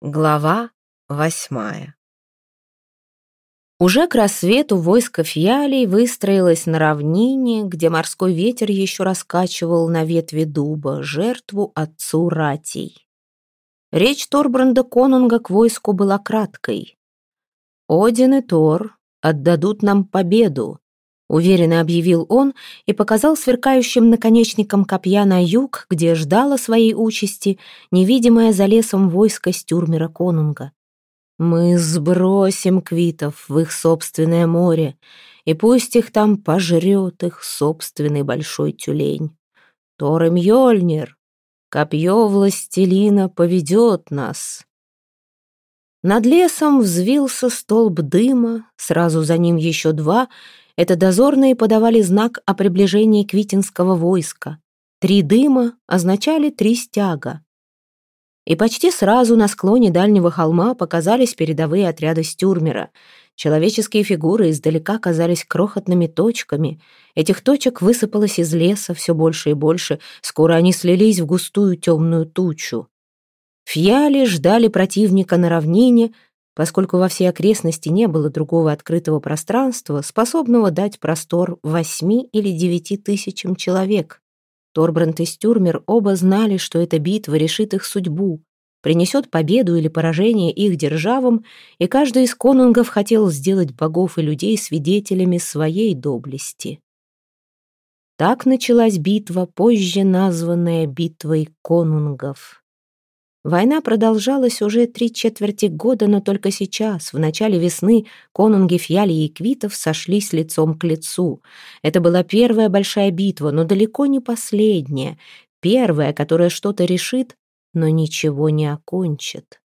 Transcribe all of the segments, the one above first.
Глава восьмая Уже к рассвету войско фиалей выстроилось на равнине, где морской ветер еще раскачивал на ветви дуба жертву отцу ратей. Речь Торбранда Конунга к войску была краткой. «Один и Тор отдадут нам победу», уверенно объявил он и показал сверкающим наконечником копья на юг, где ждало своей участи невидимое за лесом войско Стюрмера Конунга. «Мы сбросим квитов в их собственное море, и пусть их там пожрет их собственный большой тюлень. Торем Йольнир, копье властелина поведет нас». Над лесом взвился столб дыма, сразу за ним еще два — это дозорные подавали знак о приближении квитинского войска. Три дыма означали три стяга. И почти сразу на склоне дальнего холма показались передовые отряды Стюрмера. Человеческие фигуры издалека казались крохотными точками. Этих точек высыпалось из леса все больше и больше. Скоро они слились в густую темную тучу. Фьяли ждали противника на равнине, поскольку во всей окрестности не было другого открытого пространства, способного дать простор восьми или девяти тысячам человек. Торбранд и Стюрмер оба знали, что эта битва решит их судьбу, принесет победу или поражение их державам, и каждый из конунгов хотел сделать богов и людей свидетелями своей доблести. Так началась битва, позже названная битвой конунгов. Война продолжалась уже три четверти года, но только сейчас, в начале весны, конунги Фьяли и Квитов сошлись лицом к лицу. Это была первая большая битва, но далеко не последняя. Первая, которая что-то решит, но ничего не окончит.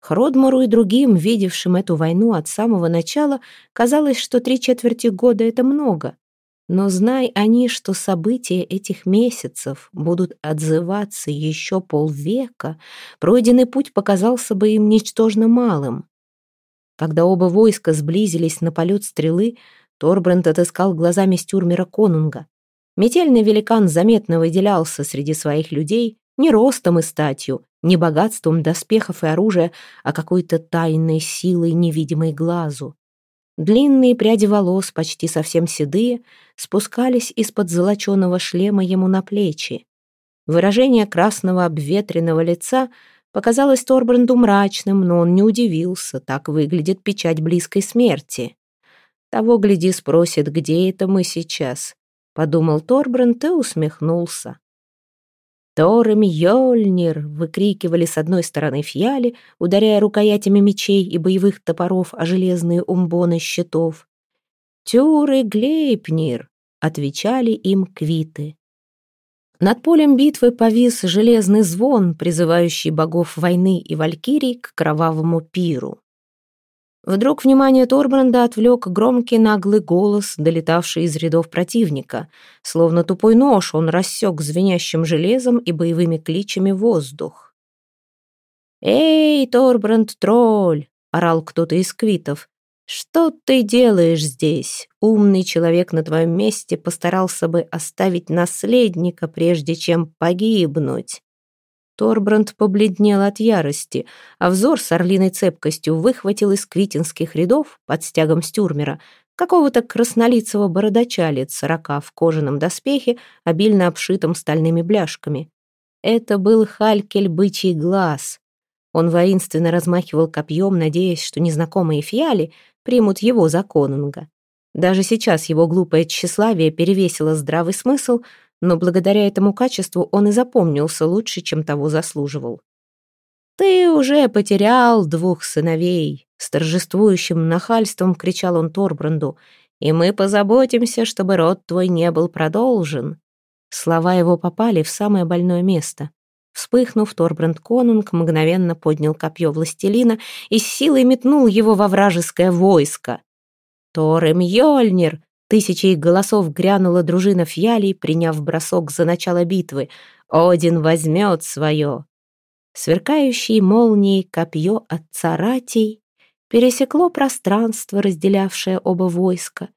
Хродмару и другим, видевшим эту войну от самого начала, казалось, что три четверти года — это много. Но знай они, что события этих месяцев будут отзываться еще полвека, пройденный путь показался бы им ничтожно малым. Когда оба войска сблизились на полет стрелы, Торбранд отыскал глазами Стюрмера Конунга. Метельный великан заметно выделялся среди своих людей не ростом и статью, не богатством доспехов и оружия, а какой-то тайной силой, невидимой глазу. Длинные пряди волос, почти совсем седые, спускались из-под золоченого шлема ему на плечи. Выражение красного обветренного лица показалось Торбранду мрачным, но он не удивился, так выглядит печать близкой смерти. «Того, гляди, спросит, где это мы сейчас?» — подумал Торбранд и усмехнулся. «Торем Йольнир!» — выкрикивали с одной стороны фьяли, ударяя рукоятями мечей и боевых топоров о железные умбоны щитов. «Тюры Глейпнир!» — отвечали им квиты. Над полем битвы повис железный звон, призывающий богов войны и валькирий к кровавому пиру. Вдруг внимание Торбранда отвлек громкий наглый голос, долетавший из рядов противника. Словно тупой нож он рассек звенящим железом и боевыми кличами воздух. «Эй, Торбранд, тролль!» — орал кто-то из квитов. «Что ты делаешь здесь? Умный человек на твоем месте постарался бы оставить наследника, прежде чем погибнуть». Торбранд побледнел от ярости, а взор с орлиной цепкостью выхватил из квитинских рядов под стягом стюрмера какого-то краснолицего бородача лет сорока в кожаном доспехе, обильно обшитом стальными бляшками. Это был Халькель Бычий Глаз. Он воинственно размахивал копьем, надеясь, что незнакомые фиали примут его за конунга. Даже сейчас его глупое тщеславие перевесило здравый смысл, но благодаря этому качеству он и запомнился лучше, чем того заслуживал. «Ты уже потерял двух сыновей!» С торжествующим нахальством кричал он Торбранду. «И мы позаботимся, чтобы род твой не был продолжен». Слова его попали в самое больное место. Вспыхнув, Торбранд Конунг мгновенно поднял копье властелина и с силой метнул его во вражеское войско. «Торем Йольнир!» Тысячей голосов грянула дружина фьялей, приняв бросок за начало битвы. «Один возьмет свое!» Сверкающей молнией копье от царатей пересекло пространство, разделявшее оба войска,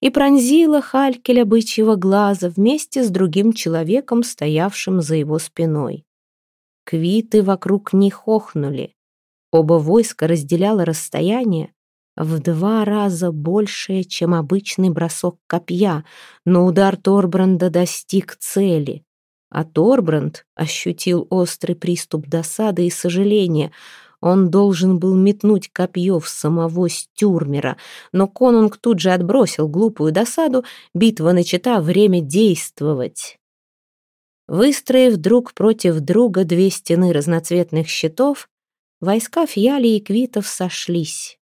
и пронзило Халькеля бычьего глаза вместе с другим человеком, стоявшим за его спиной. Квиты вокруг них охнули. Оба войска разделяло расстояние в два раза большее, чем обычный бросок копья, но удар Торбранда достиг цели. А Торбранд ощутил острый приступ досады и сожаления. Он должен был метнуть копье в самого Стюрмера, но конунг тут же отбросил глупую досаду, битва начата, время действовать. Выстроив друг против друга две стены разноцветных щитов, войска Фьяли и Квитов сошлись.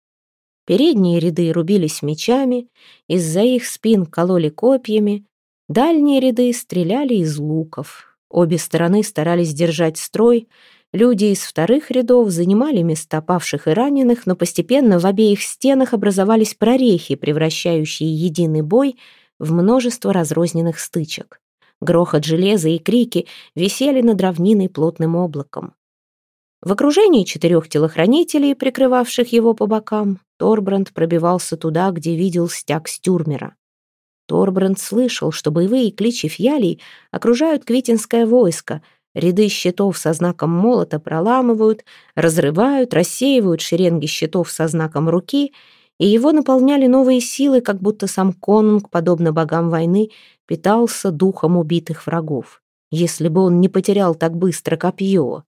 Передние ряды рубились мечами, из-за их спин кололи копьями, дальние ряды стреляли из луков. Обе стороны старались держать строй, люди из вторых рядов занимали места павших и раненых, но постепенно в обеих стенах образовались прорехи, превращающие единый бой в множество разрозненных стычек. Грохот железа и крики висели над равниной плотным облаком. В окружении четырех телохранителей, прикрывавших его по бокам, Торбранд пробивался туда, где видел стяг Стюрмера. Торбранд слышал, что боевые кличи фьялей окружают квитинское войско, ряды щитов со знаком молота проламывают, разрывают, рассеивают шеренги щитов со знаком руки, и его наполняли новые силы, как будто сам конунг, подобно богам войны, питался духом убитых врагов. Если бы он не потерял так быстро копье.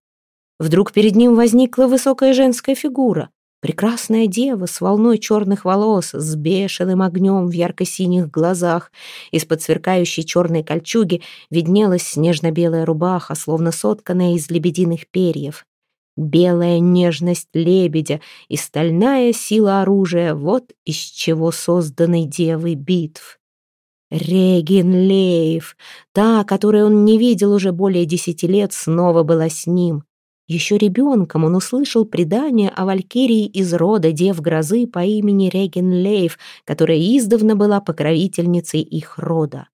Вдруг перед ним возникла высокая женская фигура. Прекрасная дева с волной черных волос, с бешеным огнем в ярко-синих глазах. Из-под сверкающей черной кольчуги виднелась снежно-белая рубаха, словно сотканная из лебединых перьев. Белая нежность лебедя и стальная сила оружия — вот из чего созданы девы битв. Регин Лейв, та, которую он не видел уже более десяти лет, снова была с ним. Еще ребенком он услышал предание о валькирии из рода дев грозы по имени Реген Лейв, которая издавна была покровительницей их рода.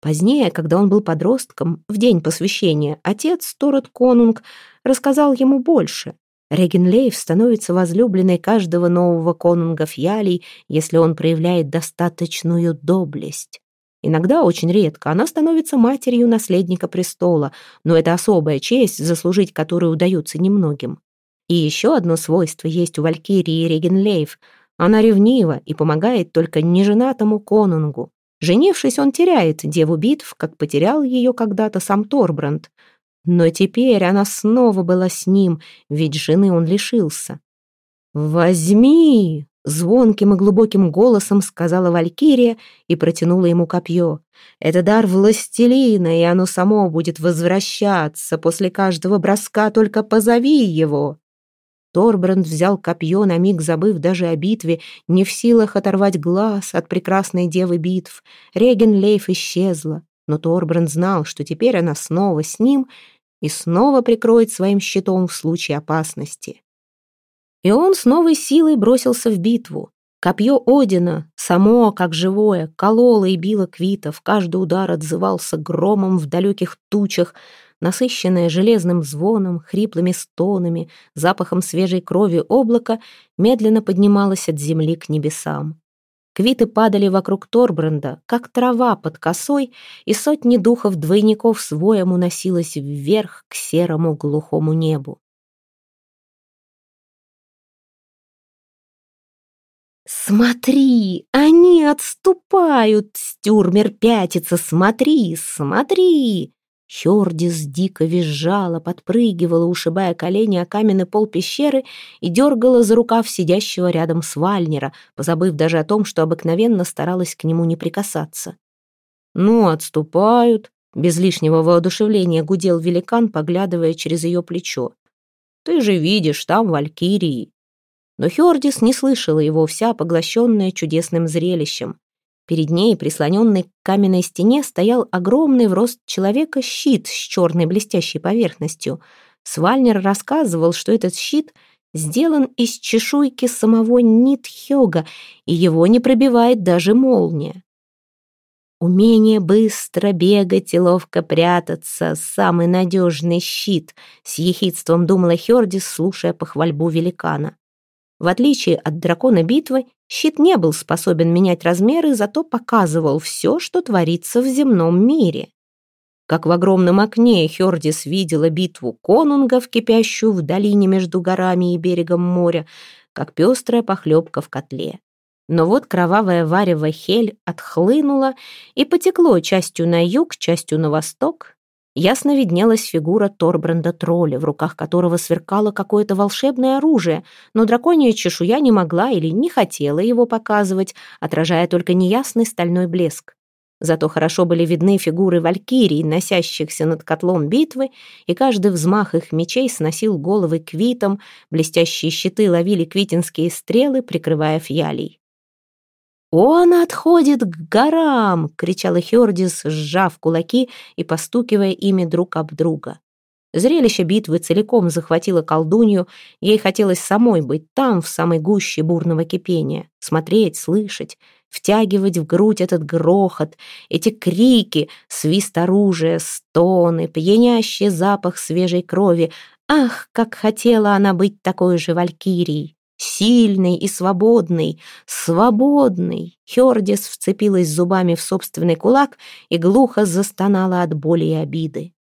Позднее, когда он был подростком, в день посвящения, отец Торот Конунг рассказал ему больше. Реген Лейв становится возлюбленной каждого нового конунга Фьялей, если он проявляет достаточную доблесть. Иногда, очень редко, она становится матерью наследника престола, но это особая честь, заслужить которую удается немногим. И еще одно свойство есть у Валькирии Регенлейв. Она ревнива и помогает только неженатому конунгу. Женившись, он теряет деву битв, как потерял ее когда-то сам Торбранд. Но теперь она снова была с ним, ведь жены он лишился. «Возьми!» Звонким и глубоким голосом сказала Валькирия и протянула ему копье. «Это дар властелина, и оно само будет возвращаться. После каждого броска только позови его». Торбранд взял копье, на миг забыв даже о битве, не в силах оторвать глаз от прекрасной девы битв. Реген Лейф исчезла, но Торбранд знал, что теперь она снова с ним и снова прикроет своим щитом в случае опасности. И он с новой силой бросился в битву. Копье Одина, само, как живое, кололо и било квитов, каждый удар отзывался громом в далеких тучах, насыщенное железным звоном, хриплыми стонами, запахом свежей крови облака, медленно поднималось от земли к небесам. Квиты падали вокруг Торбренда, как трава под косой, и сотни духов-двойников с воем уносилось вверх к серому глухому небу. «Смотри, они отступают! Стюрмер пятится! Смотри, смотри!» Хёрдис дико визжала, подпрыгивала, ушибая колени о каменный пол пещеры и дергала за рукав сидящего рядом с Вальнера, позабыв даже о том, что обыкновенно старалась к нему не прикасаться. «Ну, отступают!» — без лишнего воодушевления гудел великан, поглядывая через ее плечо. «Ты же видишь, там валькирии!» Но Хёрдис не слышала его, вся поглощенная чудесным зрелищем. Перед ней, прислоненный к каменной стене, стоял огромный в рост человека щит с черной блестящей поверхностью. Свальнер рассказывал, что этот щит сделан из чешуйки самого Нитхёга, и его не пробивает даже молния. Умение быстро бегать и ловко прятаться — самый надежный щит, с ехидством думала Хёрдис, слушая похвальбу великана. В отличие от дракона битвы, щит не был способен менять размеры, зато показывал все, что творится в земном мире. как в огромном окне Хёрдис видела битву конунгов, кипящую в долине между горами и берегом моря, как пестрая похлебка в котле. Но вот кровавое варево Хель отхлынуло и потекло частью на юг, частью на восток. Ясно виднелась фигура Торбранда Тролля, в руках которого сверкало какое-то волшебное оружие, но драконья чешуя не могла или не хотела его показывать, отражая только неясный стальной блеск. Зато хорошо были видны фигуры валькирий, носящихся над котлом битвы, и каждый взмах их мечей сносил головы квитам, блестящие щиты ловили квитинские стрелы, прикрывая фьялей. «Он отходит к горам!» — кричала Хёрдис, сжав кулаки и постукивая ими друг об друга. Зрелище битвы целиком захватило колдунью, ей хотелось самой быть там, в самой гуще бурного кипения, смотреть, слышать, втягивать в грудь этот грохот, эти крики, свист оружия, стоны, пьянящий запах свежей крови. Ах, как хотела она быть такой же валькирией! Сильный и свободный, свободный. Хёрдис вцепилась зубами в собственный кулак и глухо застонала от боли и обиды.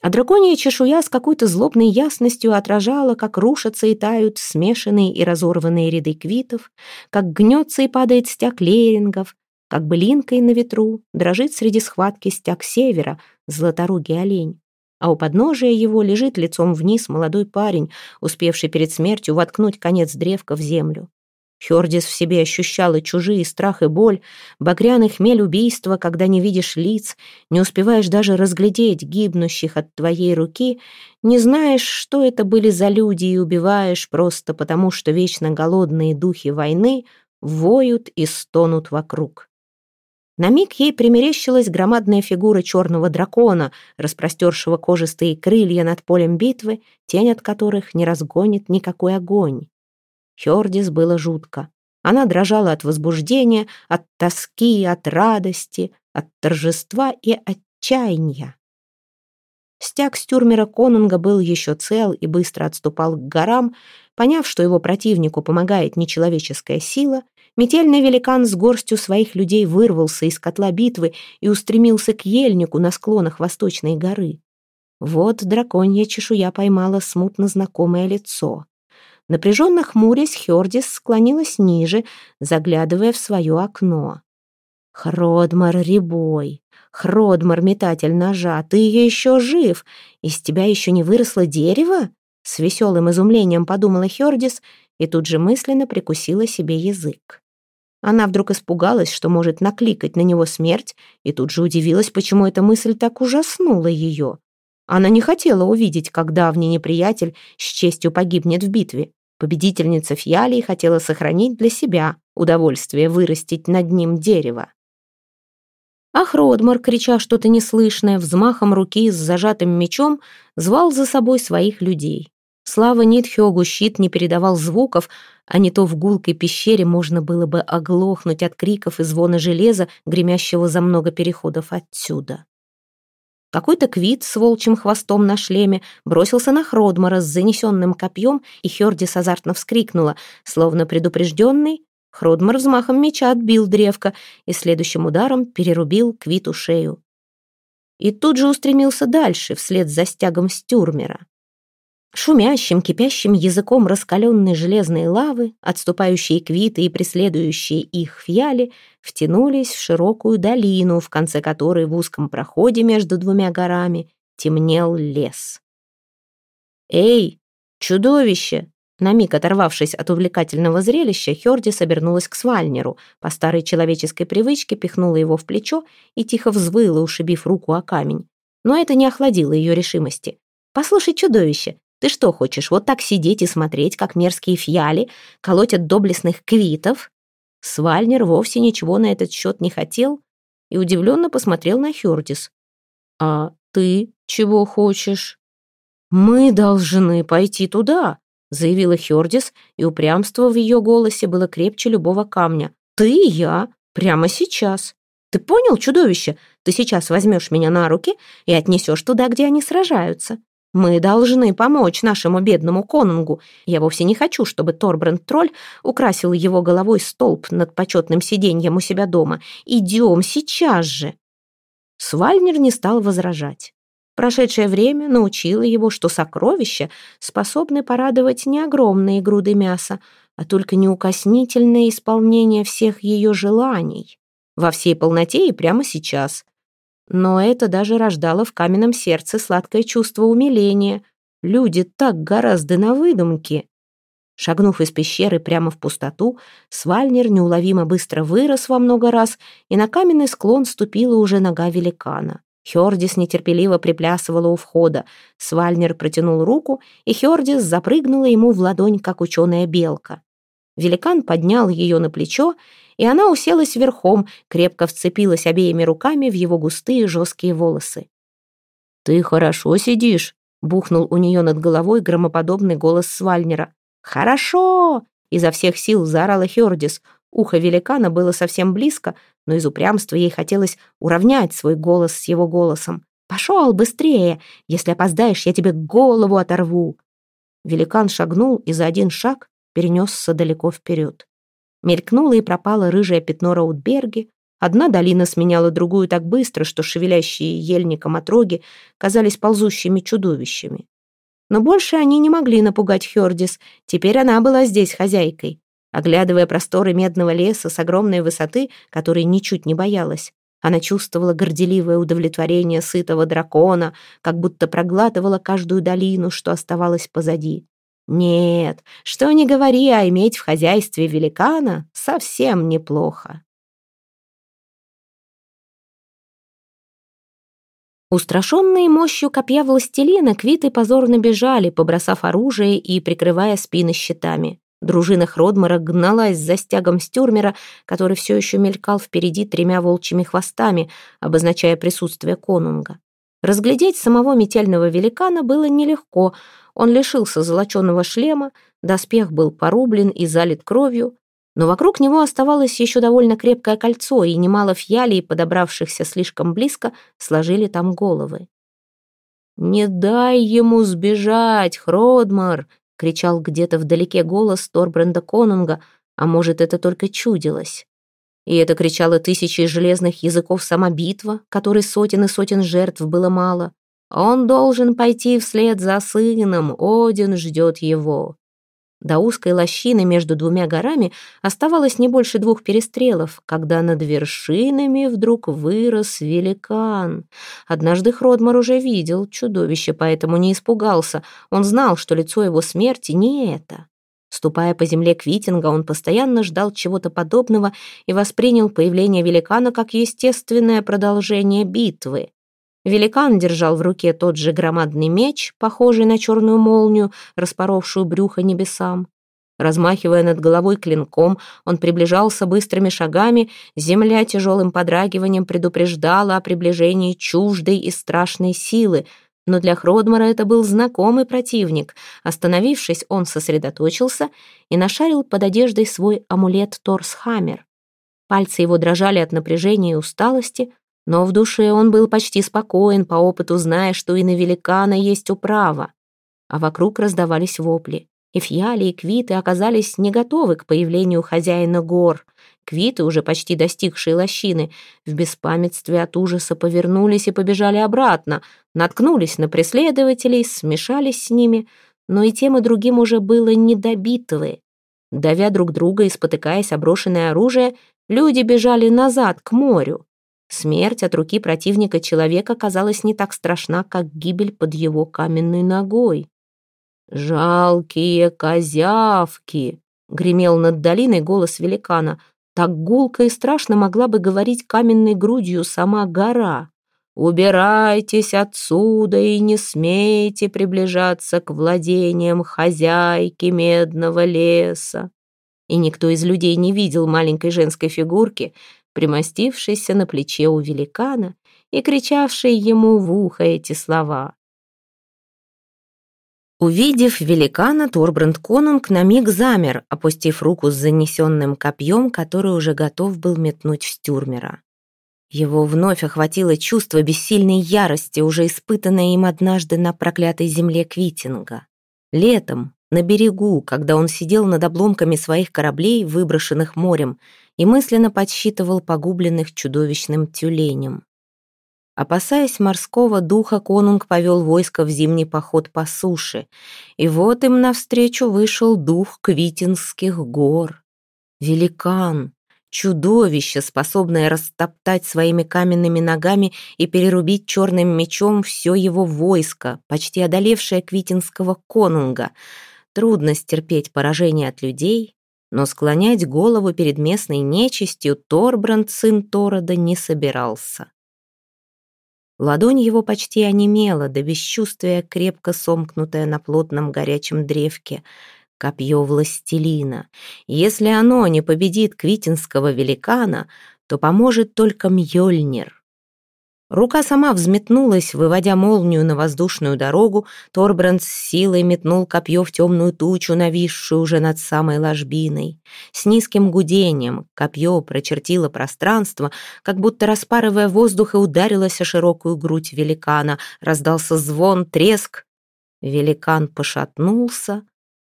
А драконья чешуя с какой-то злобной ясностью отражала, как рушатся и тают смешанные и разорванные ряды квитов, как гнется и падает стяг лерингов, как блинкой на ветру дрожит среди схватки стяг севера, златоругий олень а у подножия его лежит лицом вниз молодой парень, успевший перед смертью воткнуть конец древка в землю. Хёрдис в себе ощущала чужие страх и боль, багряный хмель убийства, когда не видишь лиц, не успеваешь даже разглядеть гибнущих от твоей руки, не знаешь, что это были за люди, и убиваешь просто потому, что вечно голодные духи войны воют и стонут вокруг. На миг ей примерещилась громадная фигура черного дракона, распростершего кожистые крылья над полем битвы, тень от которых не разгонит никакой огонь. Хёрдис было жутко. Она дрожала от возбуждения, от тоски, от радости, от торжества и отчаяния. Стяг стюрмера Конунга был еще цел и быстро отступал к горам, поняв, что его противнику помогает нечеловеческая сила, Метельный великан с горстью своих людей вырвался из котла битвы и устремился к ельнику на склонах Восточной горы. Вот драконья чешуя поймала смутно знакомое лицо. Напряженно хмурясь, Хёрдис склонилась ниже, заглядывая в свое окно. «Хродмар Рябой! Хродмар, метатель ножа, ты еще жив! Из тебя еще не выросло дерево?» С веселым изумлением подумала Хёрдис и тут же мысленно прикусила себе язык. Она вдруг испугалась, что может накликать на него смерть, и тут же удивилась, почему эта мысль так ужаснула ее. Она не хотела увидеть, как давний неприятель с честью погибнет в битве. Победительница Фьялии хотела сохранить для себя удовольствие вырастить над ним дерево. Ах, Родмар, крича что-то неслышное, взмахом руки с зажатым мечом, звал за собой своих людей. Слава Нитхёгу щит не передавал звуков, а не то в гулкой пещере можно было бы оглохнуть от криков и звона железа, гремящего за много переходов отсюда. Какой-то квит с волчьим хвостом на шлеме бросился на Хродмара с занесенным копьем, и Хердис азартно вскрикнула, словно предупрежденный. Хродмар взмахом меча отбил древко и следующим ударом перерубил квиту шею. И тут же устремился дальше, вслед за стягом стюрмера. Шумящим, кипящим языком раскаленной железной лавы, отступающие квиты и преследующие их фьяли, втянулись в широкую долину, в конце которой в узком проходе между двумя горами темнел лес. «Эй, чудовище!» На миг оторвавшись от увлекательного зрелища, Хёрди собернулась к Свальнеру, по старой человеческой привычке пихнула его в плечо и тихо взвыла, ушибив руку о камень. Но это не охладило ее решимости. «Послушай, чудовище, ты что хочешь, вот так сидеть и смотреть, как мерзкие фьяли колотят доблестных квитов?» Свальнер вовсе ничего на этот счет не хотел и удивленно посмотрел на Хёрдис. «А ты чего хочешь?» «Мы должны пойти туда», — заявила Хёрдис, и упрямство в ее голосе было крепче любого камня. «Ты и я. Прямо сейчас. Ты понял, чудовище? Ты сейчас возьмешь меня на руки и отнесешь туда, где они сражаются. Мы должны помочь нашему бедному конунгу. Я вовсе не хочу, чтобы Торбранд-тролль украсил его головой столб над почетным сиденьем у себя дома. Идем сейчас же!» Свальнер не стал возражать. Прошедшее время научило его, что сокровища способны порадовать не огромные груды мяса, а только неукоснительное исполнение всех ее желаний. Во всей полноте и прямо сейчас. Но это даже рождало в каменном сердце сладкое чувство умиления. Люди так гораздо на выдумке. Шагнув из пещеры прямо в пустоту, Свальнер неуловимо быстро вырос во много раз, и на каменный склон ступила уже нога великана. Хёрдис нетерпеливо приплясывала у входа. Свальнер протянул руку, и Хёрдис запрыгнула ему в ладонь, как ученая белка. Великан поднял ее на плечо, и она уселась верхом, крепко вцепилась обеими руками в его густые жесткие волосы. «Ты хорошо сидишь», — бухнул у нее над головой громоподобный голос Свальнера. «Хорошо!» — изо всех сил заорала Хёрдис. Ухо великана было совсем близко, но из упрямства ей хотелось уравнять свой голос с его голосом. «Пошел быстрее! Если опоздаешь, я тебе голову оторву!» Великан шагнул и за один шаг перенесся далеко вперед. Мелькнуло и пропало рыжее пятно Раутберги. Одна долина сменяла другую так быстро, что шевелящие ельником отроги казались ползущими чудовищами. Но больше они не могли напугать Хёрдис. Теперь она была здесь хозяйкой. Оглядывая просторы медного леса с огромной высоты, которой ничуть не боялась, она чувствовала горделивое удовлетворение сытого дракона, как будто проглатывала каждую долину, что оставалось позади. Нет, что ни говори, а иметь в хозяйстве великана совсем неплохо. Устрашенные мощью копья властелина, квиты позорно бежали, побросав оружие и прикрывая спины щитами. Дружина Хродмара гналась за стягом стюрмера, который все еще мелькал впереди тремя волчьими хвостами, обозначая присутствие конунга. Разглядеть самого метельного великана было нелегко. Он лишился золоченого шлема, доспех был порублен и залит кровью, но вокруг него оставалось еще довольно крепкое кольцо, и немало фьялей, подобравшихся слишком близко, сложили там головы. «Не дай ему сбежать, Хродмар!» — кричал где-то вдалеке голос Торбренда Конунга, а может, это только чудилось. И это кричало тысячи железных языков сама битва, которой сотен и сотен жертв было мало. Он должен пойти вслед за сыном, Один ждет его. До узкой лощины между двумя горами оставалось не больше двух перестрелов, когда над вершинами вдруг вырос великан. Однажды Хродмар уже видел чудовище, поэтому не испугался. Он знал, что лицо его смерти не это. Ступая по земле Квитинга, он постоянно ждал чего-то подобного и воспринял появление великана как естественное продолжение битвы. Великан держал в руке тот же громадный меч, похожий на черную молнию, распоровшую брюхо небесам. Размахивая над головой клинком, он приближался быстрыми шагами, земля тяжелым подрагиванием предупреждала о приближении чуждой и страшной силы, но для Хродмара это был знакомый противник. Остановившись, он сосредоточился и нашарил под одеждой свой амулет Торсхаммер. Пальцы его дрожали от напряжения и усталости, но в душе он был почти спокоен, по опыту зная, что и на великана есть управа. А вокруг раздавались вопли. И Фьяли, и Квиты оказались не готовы к появлению хозяина гор. Квиты, уже почти достигшие лощины, в беспамятстве от ужаса повернулись и побежали обратно, наткнулись на преследователей, смешались с ними, но и тем и другим уже было недобитовы. Давя друг друга и спотыкаясь о брошенное оружие, люди бежали назад, к морю. Смерть от руки противника человека казалась не так страшна, как гибель под его каменной ногой. «Жалкие козявки!» — гремел над долиной голос великана. Так гулко и страшно могла бы говорить каменной грудью сама гора. «Убирайтесь отсюда и не смейте приближаться к владениям хозяйки медного леса!» И никто из людей не видел маленькой женской фигурки, примостившейся на плече у великана и кричавшей ему в ухо эти слова. Увидев великана, Торбранд Конунг на миг замер, опустив руку с занесенным копьем, который уже готов был метнуть в Стюрмера. Его вновь охватило чувство бессильной ярости, уже испытанное им однажды на проклятой земле Квитинга. Летом, на берегу, когда он сидел над обломками своих кораблей, выброшенных морем, и мысленно подсчитывал погубленных чудовищным тюленем. Опасаясь морского духа, конунг повел войско в зимний поход по суше. И вот им навстречу вышел дух Квитинских гор. Великан, чудовище, способное растоптать своими каменными ногами и перерубить черным мечом все его войско, почти одолевшее Квитинского конунга. Трудно стерпеть поражение от людей, но склонять голову перед местной нечистью Торбранд, сын Торода, не собирался. Ладонь его почти онемела, до бесчувствия крепко сомкнутая на плотном горячем древке. Копье властелина. Если оно не победит квитинского великана, то поможет только Мьёльнир. Рука сама взметнулась, выводя молнию на воздушную дорогу. Торбранд с силой метнул копье в темную тучу, нависшую уже над самой ложбиной. С низким гудением копье прочертило пространство, как будто распарывая воздух и ударилось о широкую грудь великана. Раздался звон, треск. Великан пошатнулся,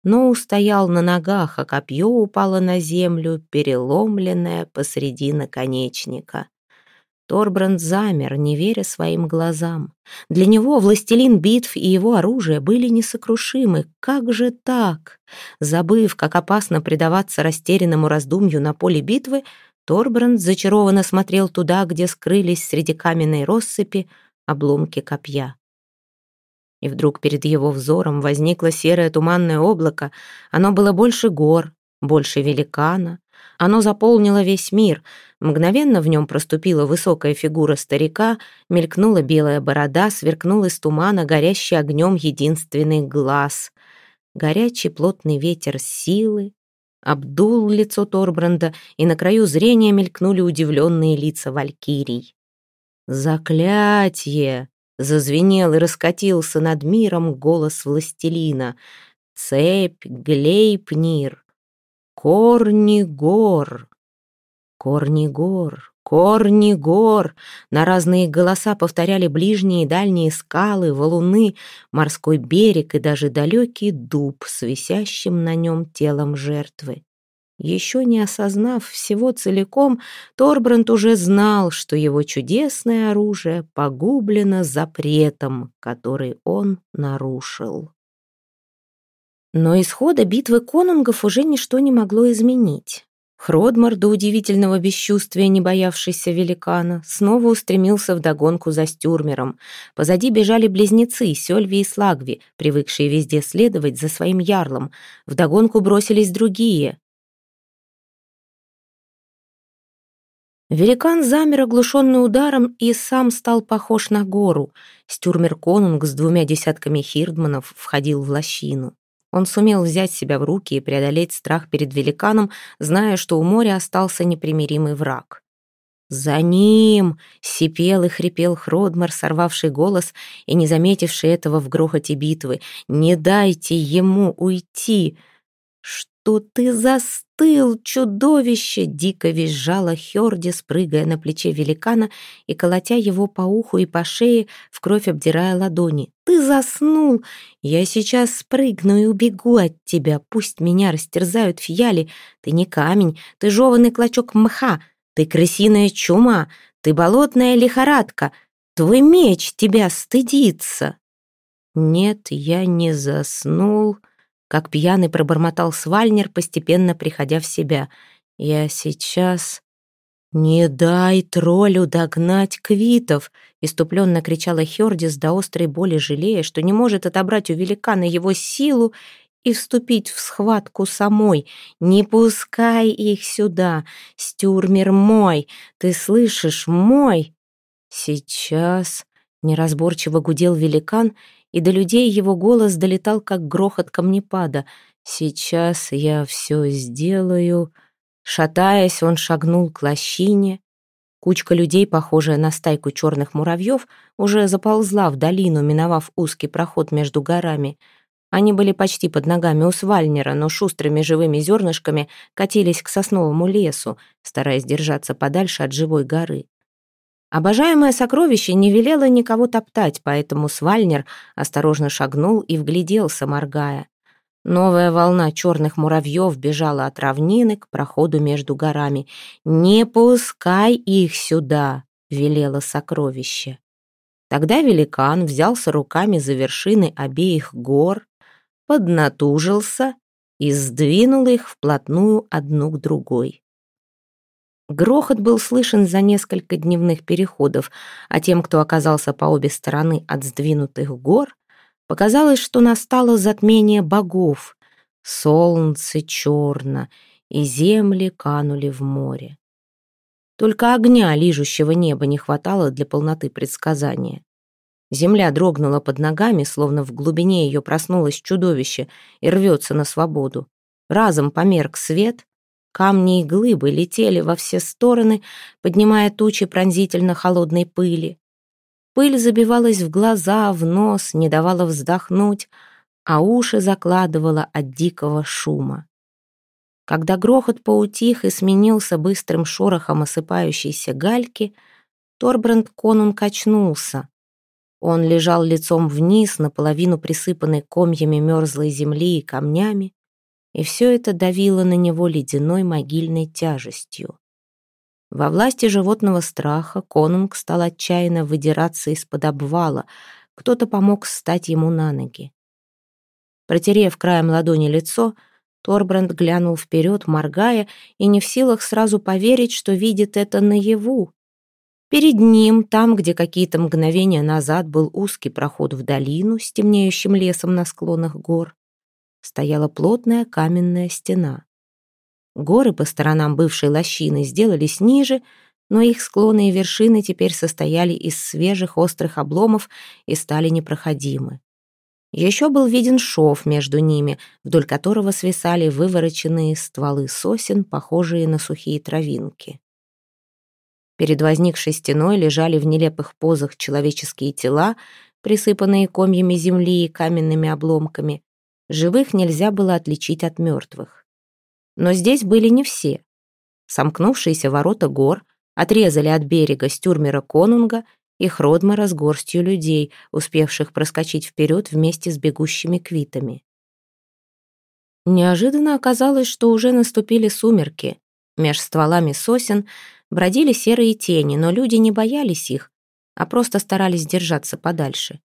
но устоял на ногах, а копье упало на землю, переломленное посреди наконечника. Торбранд замер, не веря своим глазам. Для него властелин битв и его оружие были несокрушимы. Как же так? Забыв, как опасно предаваться растерянному раздумью на поле битвы, Торбранд зачарованно смотрел туда, где скрылись среди каменной россыпи обломки копья. И вдруг перед его взором возникло серое туманное облако. Оно было больше гор, больше великана. Оно заполнило весь мир. Мгновенно в нем проступила высокая фигура старика, мелькнула белая борода, сверкнул из тумана горящий огнем единственный глаз. Горячий плотный ветер силы обдул лицо Торбранда, и на краю зрения мелькнули удивленные лица валькирий. «Заклятье!» — зазвенел и раскатился над миром голос властелина. «Цепь, Глейпнир!» Корни гор, корни гор, корни гор. На разные голоса повторяли ближние и дальние скалы, валуны, морской берег и даже далекий дуб с висящим на нем телом жертвы. Еще не осознав всего целиком, Торбранд уже знал, что его чудесное оружие погублено запретом, который он нарушил. Но исхода битвы конунгов уже ничто не могло изменить. Хродмар, до удивительного бесчувствия, не боявшийся великана, снова устремился вдогонку за Стюрмером. Позади бежали близнецы, Сёльви и Слагви, привыкшие везде следовать за своим ярлом. Вдогонку бросились другие. Великан замер, оглушенный ударом, и сам стал похож на гору. Стюрмер Конунг с двумя десятками хирдманов входил в лощину. Он сумел взять себя в руки и преодолеть страх перед великаном, зная, что у моря остался непримиримый враг. «За ним!» — сипел и хрипел Хродмар, сорвавший голос и не заметивший этого в грохоте битвы. «Не дайте ему уйти!» Что ты застыл, чудовище!» Дико визжала Хёрди, спрыгая на плече великана и колотя его по уху и по шее, в кровь обдирая ладони. «Ты заснул! Я сейчас спрыгну и убегу от тебя. Пусть меня растерзают фьяли. Ты не камень, ты жеванный клочок мха, ты крысиная чума, ты болотная лихорадка. Твой меч тебя стыдится!» «Нет, я не заснул», как пьяный пробормотал Свальнер, постепенно приходя в себя. «Я сейчас...» «Не дай троллю догнать квитов!» Иступленно кричала Хердис до острой боли, жалея, что не может отобрать у великана его силу и вступить в схватку самой. «Не пускай их сюда! Стюрмер мой! Ты слышишь, мой!» «Сейчас...» — неразборчиво гудел великан — и до людей его голос долетал, как грохот камнепада. «Сейчас я все сделаю». Шатаясь, он шагнул к лощине. Кучка людей, похожая на стайку черных муравьев, уже заползла в долину, миновав узкий проход между горами. Они были почти под ногами у Свальнера, но шустрыми живыми зернышками катились к сосновому лесу, стараясь держаться подальше от живой горы. Обожаемое сокровище не велело никого топтать, поэтому Свальнер осторожно шагнул и вгляделся, моргая. Новая волна черных муравьев бежала от равнины к проходу между горами. «Не пускай их сюда!» — велело сокровище. Тогда великан взялся руками за вершины обеих гор, поднатужился и сдвинул их вплотную одну к другой. Грохот был слышен за несколько дневных переходов, а тем, кто оказался по обе стороны от сдвинутых гор, показалось, что настало затмение богов. Солнце черно, и земли канули в море. Только огня, лижущего неба, не хватало для полноты предсказания. Земля дрогнула под ногами, словно в глубине ее проснулось чудовище и рвется на свободу. Разом померк свет, камни и глыбы летели во все стороны, поднимая тучи пронзительно холодной пыли. Пыль забивалась в глаза, в нос, не давала вздохнуть, а уши закладывала от дикого шума. Когда грохот поутих и сменился быстрым шорохом осыпающейся гальки, Торбранд Конун качнулся. Он лежал лицом вниз, наполовину присыпанный комьями мерзлой земли и камнями, и все это давило на него ледяной могильной тяжестью. Во власти животного страха конунг стал отчаянно выдираться из-под обвала, кто-то помог встать ему на ноги. Протерев краем ладони лицо, Торбранд глянул вперед, моргая, и не в силах сразу поверить, что видит это наяву. Перед ним, там, где какие-то мгновения назад был узкий проход в долину с темнеющим лесом на склонах гор, стояла плотная каменная стена. Горы по сторонам бывшей лощины сделались ниже, но их склоны и вершины теперь состояли из свежих острых обломов и стали непроходимы. Еще был виден шов между ними, вдоль которого свисали вывороченные стволы сосен, похожие на сухие травинки. Перед возникшей стеной лежали в нелепых позах человеческие тела, присыпанные комьями земли и каменными обломками. Живых нельзя было отличить от мертвых. Но здесь были не все. Сомкнувшиеся ворота гор отрезали от берега стюрмера Конунга и Хродмара с горстью людей, успевших проскочить вперед вместе с бегущими квитами. Неожиданно оказалось, что уже наступили сумерки. Меж стволами сосен бродили серые тени, но люди не боялись их, а просто старались держаться подальше.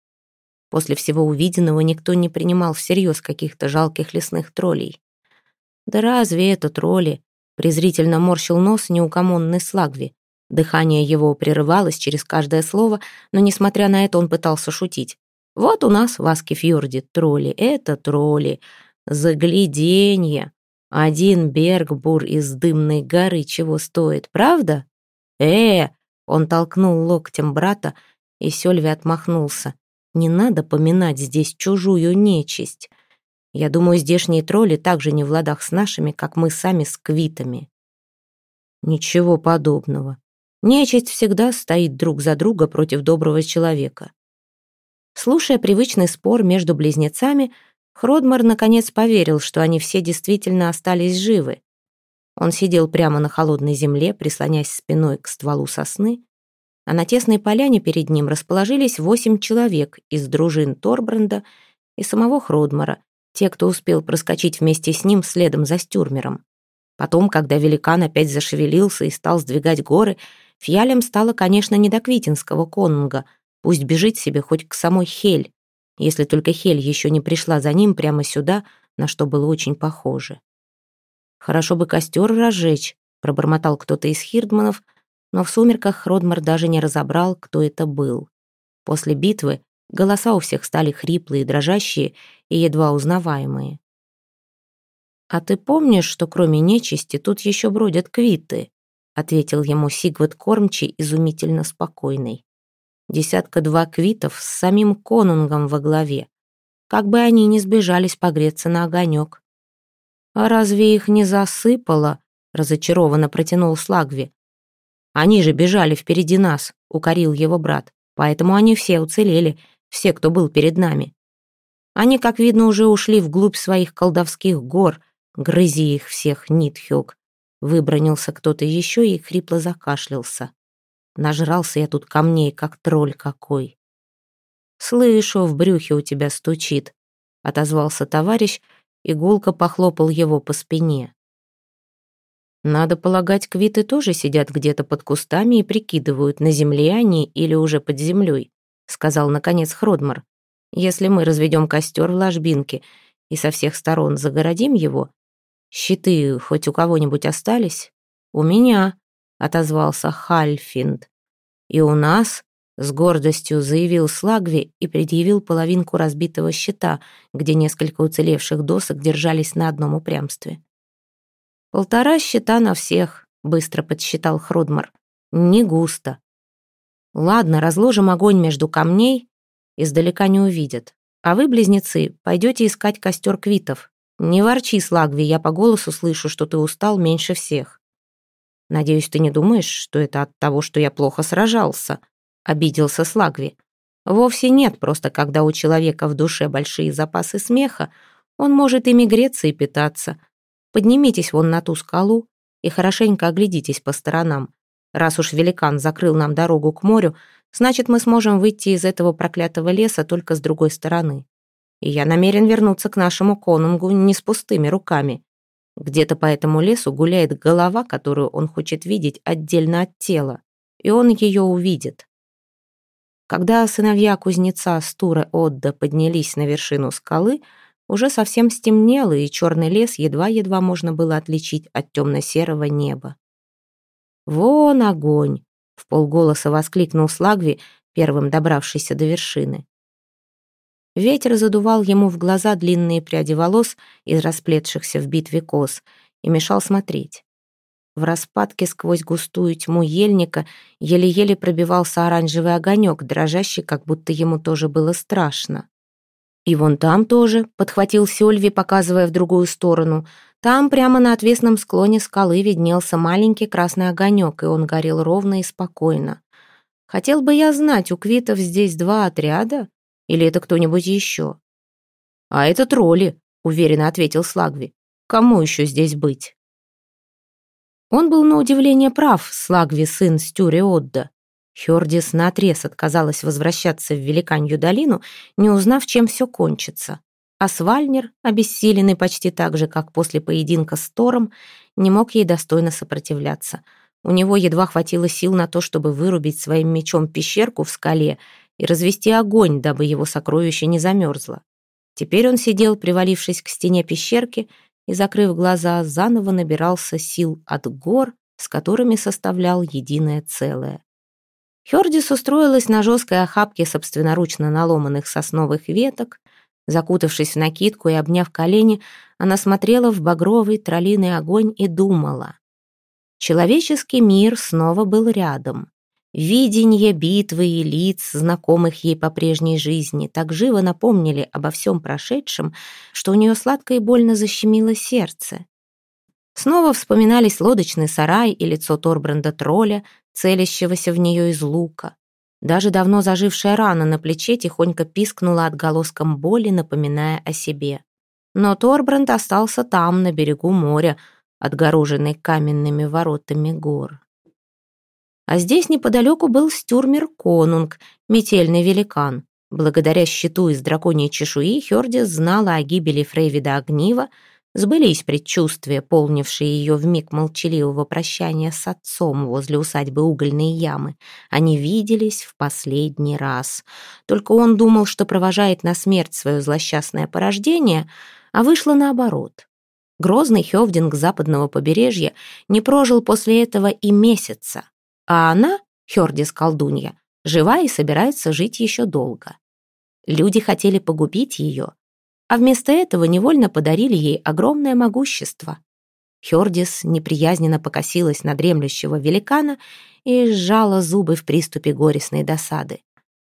После всего увиденного никто не принимал всерьез каких-то жалких лесных троллей. «Да разве это тролли?» — презрительно морщил нос неукомонный Слагви. Дыхание его прерывалось через каждое слово, но, несмотря на это, он пытался шутить. «Вот у нас в Аскефьорде тролли, это тролли. Загляденье. Один Бергбур из дымной горы чего стоит, правда? э Он толкнул локтем брата, и Сёльви отмахнулся. «Не надо поминать здесь чужую нечисть. Я думаю, здешние тролли также не в ладах с нашими, как мы сами с квитами». «Ничего подобного. Нечисть всегда стоит друг за друга против доброго человека». Слушая привычный спор между близнецами, Хродмар наконец поверил, что они все действительно остались живы. Он сидел прямо на холодной земле, прислонясь спиной к стволу сосны, а на тесной поляне перед ним расположились восемь человек из дружин Торбранда и самого Хродмара, те, кто успел проскочить вместе с ним следом за Стюрмером. Потом, когда великан опять зашевелился и стал сдвигать горы, Фьялем стало, конечно, не до Квитинского конунга, пусть бежит себе хоть к самой Хель, если только Хель еще не пришла за ним прямо сюда, на что было очень похоже. «Хорошо бы костер разжечь», — пробормотал кто-то из хирдманов, но в сумерках Хродмар даже не разобрал, кто это был. После битвы голоса у всех стали хриплые, дрожащие и едва узнаваемые. «А ты помнишь, что кроме нечисти тут еще бродят квиты?» — ответил ему Сигвард Кормчий, изумительно спокойный десятка-два квитов с самим конунгом во главе. Как бы они ни сбежались погреться на огонек. «А разве их не засыпало?» — разочарованно протянул Слагви. «Они же бежали впереди нас», — укорил его брат. «Поэтому они все уцелели, все, кто был перед нами. Они, как видно, уже ушли вглубь своих колдовских гор, грызи их всех, Нитхёг». Выбронился кто-то еще и хрипло закашлялся. Нажрался я тут камней, как тролль какой. «Слышу, в брюхе у тебя стучит», — отозвался товарищ, и гулко похлопал его по спине. Надо полагать, квиты тоже сидят где-то под кустами и прикидывают, на земле они или уже под землей. сказал наконец Хродмар. «Если мы разведем костер в ложбинке и со всех сторон загородим его, щиты хоть у кого-нибудь остались?» «У меня», — отозвался Хальфинд. «И у нас», — с гордостью заявил Слагви и предъявил половинку разбитого щита, где несколько уцелевших досок держались на одном упрямстве. «Полтора щита на всех», — быстро подсчитал Хродмар. «Не густо». «Ладно, разложим огонь между камней, издалека не увидят. А вы, близнецы, пойдете искать костер квитов. Не ворчи, Слагви, я по голосу слышу, что ты устал меньше всех». «Надеюсь, ты не думаешь, что это от того, что я плохо сражался?» — обиделся Слагви. «Вовсе нет, просто когда у человека в душе большие запасы смеха, он может ими греться и питаться. Поднимитесь вон на ту скалу и хорошенько оглядитесь по сторонам. Раз уж великан закрыл нам дорогу к морю, значит, мы сможем выйти из этого проклятого леса только с другой стороны. И я намерен вернуться к нашему конунгу не с пустыми руками. Где-то по этому лесу гуляет голова, которую он хочет видеть отдельно от тела, и он ее увидит. Когда сыновья кузнеца Стура Отда поднялись на вершину скалы, уже совсем стемнело, и черный лес едва-едва можно было отличить от темно-серого неба. «Вон огонь!» — в полголоса воскликнул Слагви, первым добравшийся до вершины. Ветер задувал ему в глаза длинные пряди волос из расплетшихся в битве кос и мешал смотреть. В распадке сквозь густую тьму ельника еле-еле пробивался оранжевый огонек, дрожащий, как будто ему тоже было страшно. «И вон там тоже», — подхватил Сёльви, показывая в другую сторону. Там, прямо на отвесном склоне скалы, виднелся маленький красный огонек, и он горел ровно и спокойно. «Хотел бы я знать, у квитов здесь два отряда?» Или это кто-нибудь еще?» «А это тролли», — уверенно ответил Слагви. «Кому еще здесь быть?» Он был на удивление прав, Слагви, сын Стюри Отда. Хёрдис наотрез отказалась возвращаться в Великанью долину, не узнав, чем все кончится. А Свальнер, обессиленный почти так же, как после поединка с Тором, не мог ей достойно сопротивляться. У него едва хватило сил на то, чтобы вырубить своим мечом пещерку в скале и развести огонь, дабы его сокровище не замерзло. Теперь он сидел, привалившись к стене пещерки, и, закрыв глаза, заново набирался сил от гор, с которыми составлял единое целое. Хёрдис устроилась на жесткой охапке собственноручно наломанных сосновых веток. Закутавшись в накидку и обняв колени, она смотрела в багровый троллиный огонь и думала. Человеческий мир снова был рядом. Видение битвы и лиц, знакомых ей по прежней жизни, так живо напомнили обо всем прошедшем, что у нее сладко и больно защемило сердце. Снова вспоминались лодочный сарай и лицо Торбранда тролля, целящегося в нее из лука. Даже давно зажившая рана на плече тихонько пискнула отголоском боли, напоминая о себе. Но Торбранд остался там, на берегу моря, отгороженный каменными воротами гор. А здесь неподалеку был Стюрмер Конунг, метельный великан. Благодаря щиту из драконьей чешуи Хёрдис знала о гибели Фрейвида Огнива, сбылись предчувствия, полнившие ее в миг молчаливого прощания с отцом возле усадьбы угольной ямы. Они виделись в последний раз. Только он думал, что провожает на смерть свое злосчастное порождение, а вышло наоборот. Грозный Хёвдинг западного побережья не прожил после этого и месяца. А она, Хёрдис колдунья, жива и собирается жить еще долго. Люди хотели погубить ее, а вместо этого невольно подарили ей огромное могущество. Хёрдис неприязненно покосилась на дремлющего великана и сжала зубы в приступе горестной досады.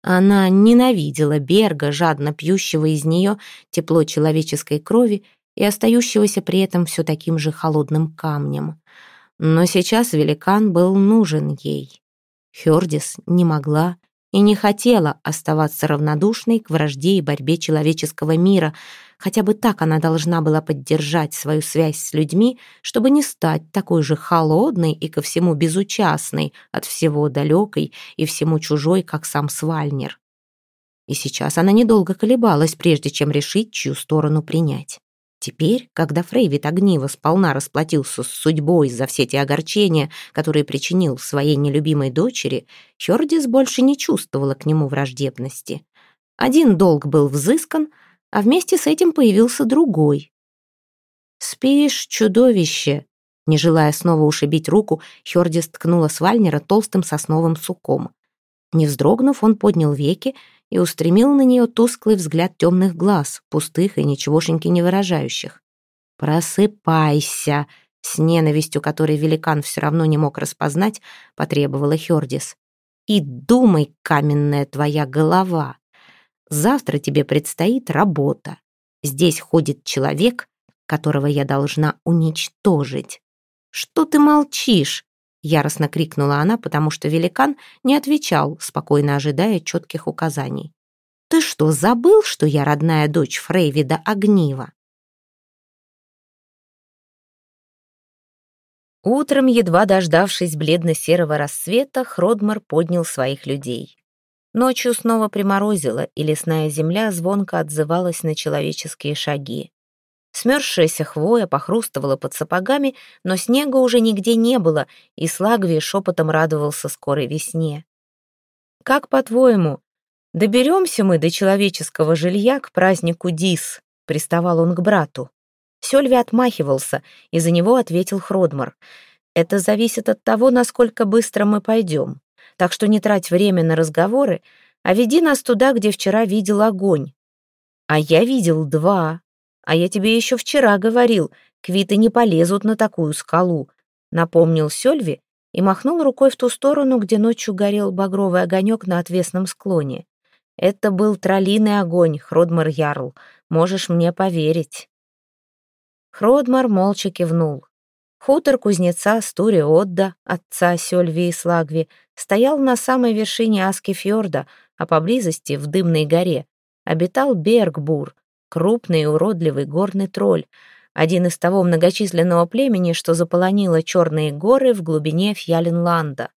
Она ненавидела Берга, жадно пьющего из нее тепло человеческой крови и остающегося при этом все таким же холодным камнем. Но сейчас великан был нужен ей. Хёрдис не могла и не хотела оставаться равнодушной к вражде и борьбе человеческого мира. Хотя бы так она должна была поддержать свою связь с людьми, чтобы не стать такой же холодной и ко всему безучастной, от всего далекой и всему чужой, как сам Свальнер. И сейчас она недолго колебалась, прежде чем решить, чью сторону принять. Теперь, когда Фрейвит огниво сполна расплатился с судьбой за все те огорчения, которые причинил своей нелюбимой дочери, Хёрдис больше не чувствовала к нему враждебности. Один долг был взыскан, а вместе с этим появился другой. «Спишь, чудовище!» Не желая снова ушибить руку, Хёрдис ткнула Свальнера толстым сосновым суком. Не вздрогнув, он поднял веки и устремил на нее тусклый взгляд темных глаз, пустых и ничегошеньки не выражающих. «Просыпайся!» С ненавистью, которой великан все равно не мог распознать, потребовала Хёрдис. «И думай, каменная твоя голова! Завтра тебе предстоит работа. Здесь ходит человек, которого я должна уничтожить. Что ты молчишь?» Яростно крикнула она, потому что великан не отвечал, спокойно ожидая четких указаний. «Ты что, забыл, что я родная дочь Фрейвида Огнива?» Утром, едва дождавшись бледно-серого рассвета, Хродмар поднял своих людей. Ночью снова приморозило, и лесная земля звонко отзывалась на человеческие шаги. Смерзшаяся хвоя похрустывала под сапогами, но снега уже нигде не было, и Слагви шепотом радовался скорой весне. «Как по-твоему, доберемся мы до человеческого жилья к празднику Дис?» — приставал он к брату. Сёльви отмахивался, и за него ответил Хродмар. «Это зависит от того, насколько быстро мы пойдем. Так что не трать время на разговоры, а веди нас туда, где вчера видел огонь. А я видел два, а я тебе еще вчера говорил, квиты не полезут на такую скалу», — напомнил Сёльви и махнул рукой в ту сторону, где ночью горел багровый огонек на отвесном склоне. «Это был троллиный огонь, Хродмар Ярл, можешь мне поверить». Хродмар молча кивнул. Хутор кузнеца Стури Отда, отца Сёльви и Слагви, стоял на самой вершине Аскефьорда, а поблизости, в Дымной горе, обитал Бергбур, крупный и уродливый горный тролль, один из того многочисленного племени, что заполонило черные горы в глубине Фьяленланда.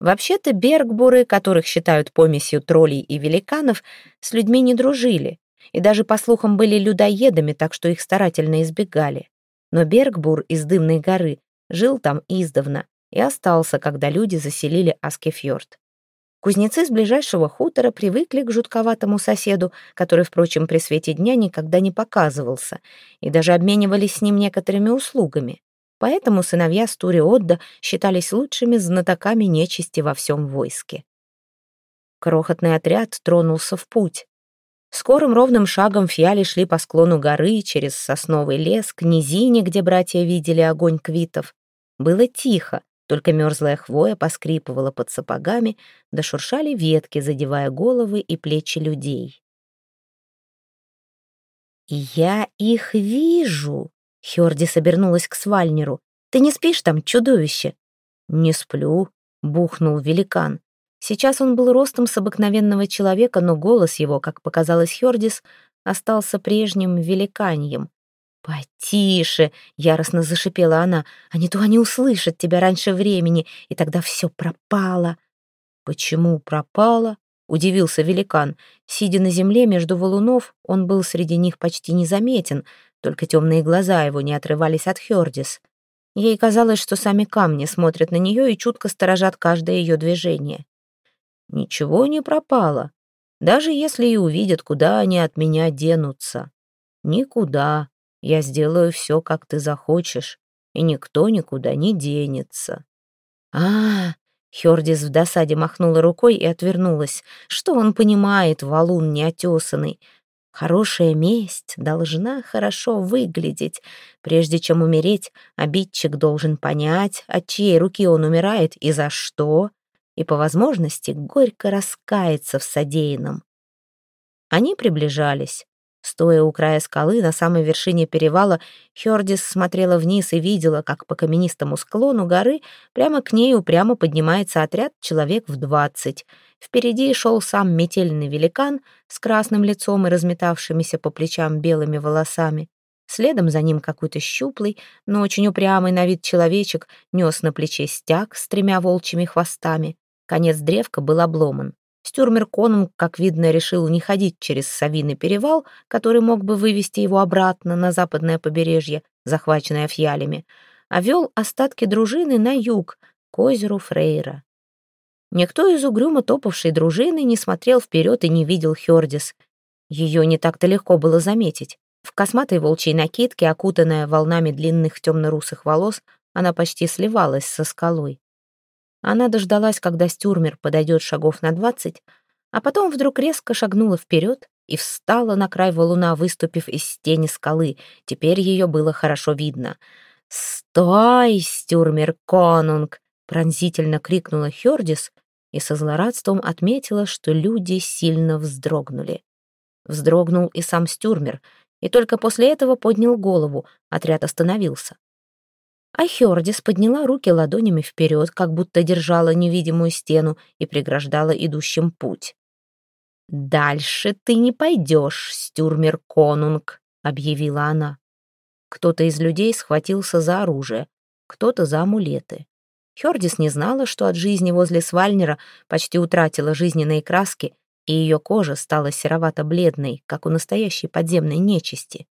Вообще-то бергбуры, которых считают помесью троллей и великанов, с людьми не дружили, и даже, по слухам, были людоедами, так что их старательно избегали. Но Бергбур из Дымной горы жил там издавна и остался, когда люди заселили Аскефьорд. Кузнецы с ближайшего хутора привыкли к жутковатому соседу, который, впрочем, при свете дня никогда не показывался, и даже обменивались с ним некоторыми услугами. Поэтому сыновья Стури Отда считались лучшими знатоками нечисти во всем войске. Крохотный отряд тронулся в путь. Скорым ровным шагом фиали шли по склону горы через сосновый лес к низине, где братья видели огонь квитов. Было тихо, только мерзлая хвоя поскрипывала под сапогами, да шуршали ветки, задевая головы и плечи людей. «Я их вижу!» — Хёрди собернулась к Свальнеру. «Ты не спишь там, чудовище?» «Не сплю», — бухнул великан. Сейчас он был ростом с обыкновенного человека, но голос его, как показалось Хёрдис, остался прежним великаньем. «Потише!» — яростно зашипела она. «А не то они услышат тебя раньше времени, и тогда все пропало». «Почему пропало?» — удивился великан. Сидя на земле между валунов, он был среди них почти незаметен, только темные глаза его не отрывались от Хёрдис. Ей казалось, что сами камни смотрят на нее и чутко сторожат каждое ее движение. «Ничего не пропало, даже если и увидят, куда они от меня денутся. Никуда. Я сделаю все, как ты захочешь, и никто никуда не денется». А, -а, -а Хёрдис в досаде махнула рукой и отвернулась. Что он понимает, валун неотесанный? Хорошая месть должна хорошо выглядеть. Прежде чем умереть, обидчик должен понять, от чьей руки он умирает и за что, и по возможности горько раскаяться в содеянном. Они приближались. Стоя у края скалы на самой вершине перевала, Хёрдис смотрела вниз и видела, как по каменистому склону горы прямо к ней упрямо поднимается отряд человек в двадцать. Впереди шел сам метельный великан с красным лицом и разметавшимися по плечам белыми волосами. Следом за ним какой-то щуплый, но очень упрямый на вид человечек нес на плече стяг с тремя волчьими хвостами. Конец древка был обломан. Стюрмер Конунг, как видно, решил не ходить через Савиный перевал, который мог бы вывести его обратно на западное побережье, захваченное фьялями, а вел остатки дружины на юг, к озеру Фрейра. Никто из угрюмо топавшей дружины не смотрел вперед и не видел Хёрдис. Ее не так-то легко было заметить. В косматой волчьей накидке, окутанная волнами длинных темно-русых волос, она почти сливалась со скалой. Она дождалась, когда Стюрмер подойдет шагов на двадцать, а потом вдруг резко шагнула вперед и встала на край валуна, выступив из тени скалы. Теперь ее было хорошо видно. «Стой, Стюрмер Конунг!» — пронзительно крикнула Хёрдис и со злорадством отметила, что люди сильно вздрогнули. Вздрогнул и сам Стюрмер, и только после этого поднял голову, отряд остановился. А Хёрдис подняла руки ладонями вперед, как будто держала невидимую стену и преграждала идущим путь. «Дальше ты не пойдешь, Стюрмер Конунг», — объявила она. Кто-то из людей схватился за оружие, кто-то за амулеты. Хёрдис не знала, что от жизни возле Свальнера почти утратила жизненные краски, и ее кожа стала серовато-бледной, как у настоящей подземной нечисти.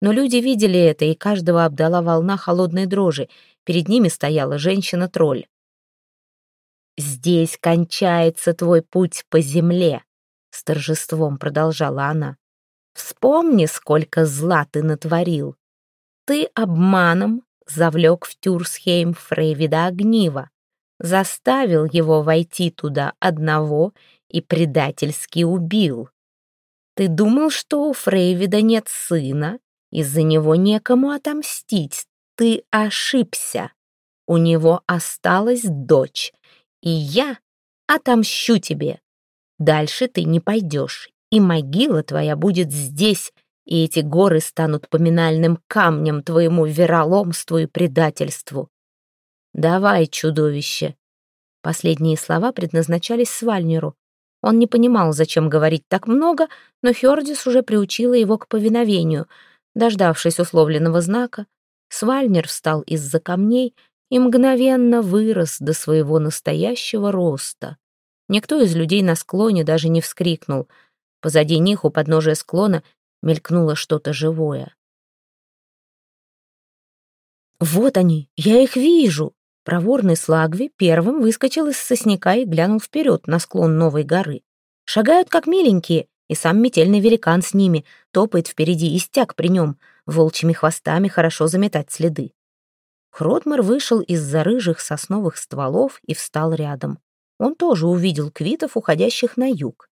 Но люди видели это, и каждого обдала волна холодной дрожи. Перед ними стояла женщина-тролль. «Здесь кончается твой путь по земле», — с торжеством продолжала она. «Вспомни, сколько зла ты натворил. Ты обманом завлек в Тюрсхейм Фрейвида Огнива, заставил его войти туда одного и предательски убил. Ты думал, что у Фрейвида нет сына, из-за него некому отомстить. Ты ошибся. У него осталась дочь, и я отомщу тебе. Дальше ты не пойдешь, и могила твоя будет здесь, и эти горы станут поминальным камнем твоему вероломству и предательству. Давай, чудовище. Последние слова предназначались Свальнеру. Он не понимал, зачем говорить так много, но Хёрдис уже приучила его к повиновению — Дождавшись условленного знака, Свальнер встал из-за камней и мгновенно вырос до своего настоящего роста. Никто из людей на склоне даже не вскрикнул. Позади них, у подножия склона, мелькнуло что-то живое. «Вот они, я их вижу!» Проворный Слагви первым выскочил из сосняка и глянул вперед на склон новой горы. Шагают как миленькие, и сам метельный великан с ними топает впереди и стяг при нем, волчьими хвостами хорошо заметать следы. Хродмар вышел из-за рыжих сосновых стволов и встал рядом. Он тоже увидел квитов, уходящих на юг.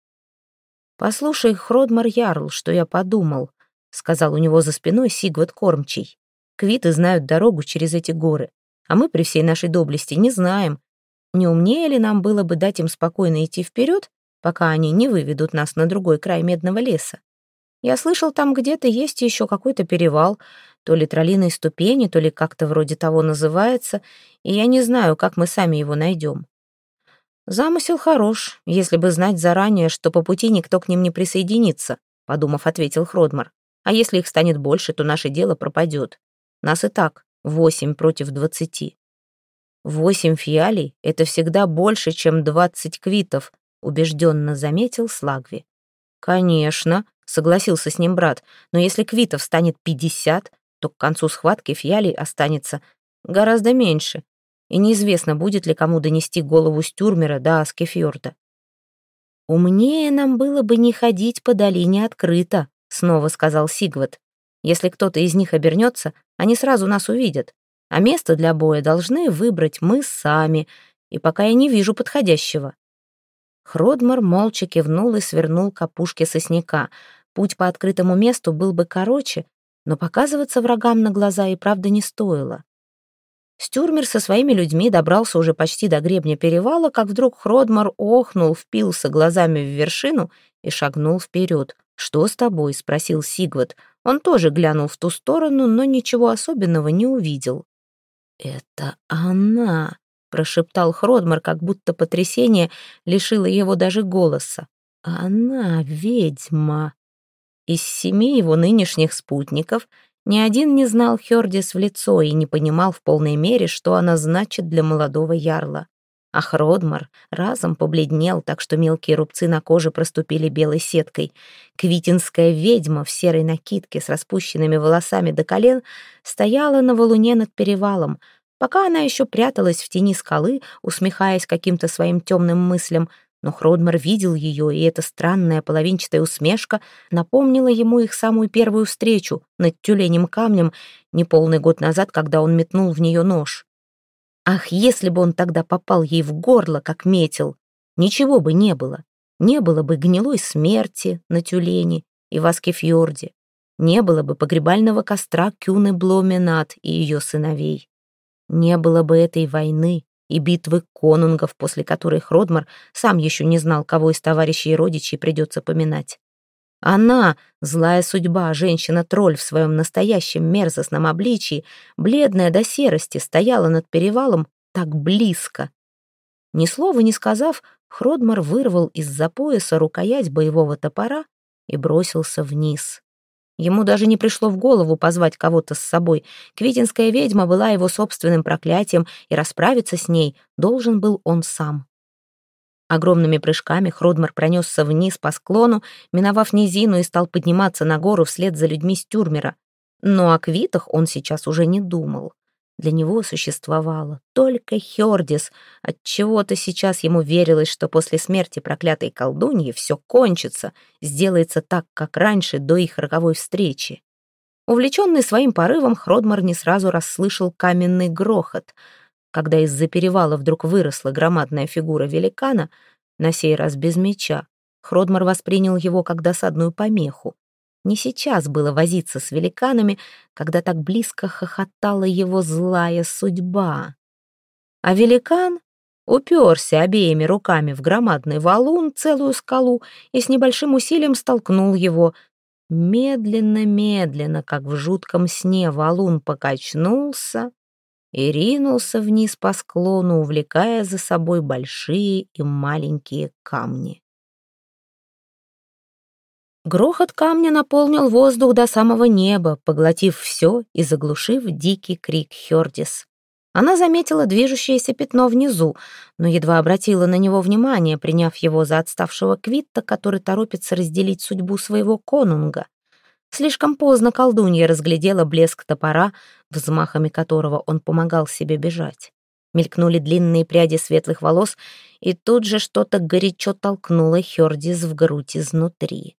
«Послушай, Хродмар Ярл, что я подумал», — сказал у него за спиной Сигват Кормчий. «Квиты знают дорогу через эти горы, а мы при всей нашей доблести не знаем. Не умнее ли нам было бы дать им спокойно идти вперед пока они не выведут нас на другой край медного леса. Я слышал, там где-то есть еще какой-то перевал, то ли троллиной ступени, то ли как-то вроде того называется, и я не знаю, как мы сами его найдем. Замысел хорош, если бы знать заранее, что по пути никто к ним не присоединится, подумав, ответил Хродмар. А если их станет больше, то наше дело пропадет. Нас и так восемь против двадцати. Восемь фиалей — это всегда больше, чем двадцать квитов, убежденно заметил Слагви. «Конечно», — согласился с ним брат, «но если квитов станет пятьдесят, то к концу схватки фиалей останется гораздо меньше, и неизвестно, будет ли кому донести голову Стюрмера до Аскефьорда». «Умнее нам было бы не ходить по долине открыто», — снова сказал Сигват. «Если кто-то из них обернется, они сразу нас увидят, а место для боя должны выбрать мы сами, и пока я не вижу подходящего». Хродмар молча кивнул и свернул к опушке сосняка. Путь по открытому месту был бы короче, но показываться врагам на глаза и правда не стоило. Стюрмер со своими людьми добрался уже почти до гребня перевала, как вдруг Хродмар охнул, впился глазами в вершину и шагнул вперед. «Что с тобой?» — спросил Сигват. Он тоже глянул в ту сторону, но ничего особенного не увидел. «Это она!» Прошептал Хродмар, как будто потрясение лишило его даже голоса. «Она ведьма!» Из семи его нынешних спутников ни один не знал Хёрдис в лицо и не понимал в полной мере, что она значит для молодого ярла. а Хродмар разом побледнел, так что мелкие рубцы на коже проступили белой сеткой. Квитинская ведьма в серой накидке с распущенными волосами до колен стояла на валуне над перевалом. Пока она еще пряталась в тени скалы, усмехаясь каким-то своим темным мыслям, но Хродмар видел ее, и эта странная половинчатая усмешка напомнила ему их самую первую встречу над тюленем камнем неполный год назад, когда он метнул в нее нож. Ах, если бы он тогда попал ей в горло, как метил, ничего бы не было. Не было бы гнилой смерти на тюлене и Васкефьорде. Не было бы погребального костра Кюны Бломенат и ее сыновей. Не было бы этой войны и битвы конунгов, после которой Хродмар сам еще не знал, кого из товарищей и родичей придется поминать. Она, злая судьба, женщина-тролль в своем настоящем мерзостном обличии, бледная до серости, стояла над перевалом так близко. Ни слова не сказав, Хродмар вырвал из-за пояса рукоять боевого топора и бросился вниз. Ему даже не пришло в голову позвать кого-то с собой. Квитинская ведьма была его собственным проклятием, и расправиться с ней должен был он сам. Огромными прыжками Хродмар пронесся вниз по склону, миновав низину и стал подниматься на гору вслед за людьми с тюрмера. Но о квитах он сейчас уже не думал. Для него существовало только Хёрдис. Отчего-то сейчас ему верилось, что после смерти проклятой колдуньи все кончится, сделается так, как раньше, до их роковой встречи. Увлеченный своим порывом, Хродмар не сразу расслышал каменный грохот — когда из-за перевала вдруг выросла громадная фигура великана, на сей раз без меча, Хродмар воспринял его как досадную помеху. Не сейчас было возиться с великанами, когда так близко хохотала его злая судьба. А великан уперся обеими руками в громадный валун, целую скалу, и с небольшим усилием столкнул его. Медленно-медленно, как в жутком сне, валун покачнулся, и ринулся вниз по склону, увлекая за собой большие и маленькие камни. Грохот камня наполнил воздух до самого неба, поглотив все и заглушив дикий крик Хёрдис. Она заметила движущееся пятно внизу, но едва обратила на него внимание, приняв его за отставшего Квитта, который торопится разделить судьбу своего конунга. Слишком поздно колдунья разглядела блеск топора, взмахами которого он помогал себе бежать. Мелькнули длинные пряди светлых волос, и тут же что-то горячо толкнуло Хёрдис в грудь изнутри.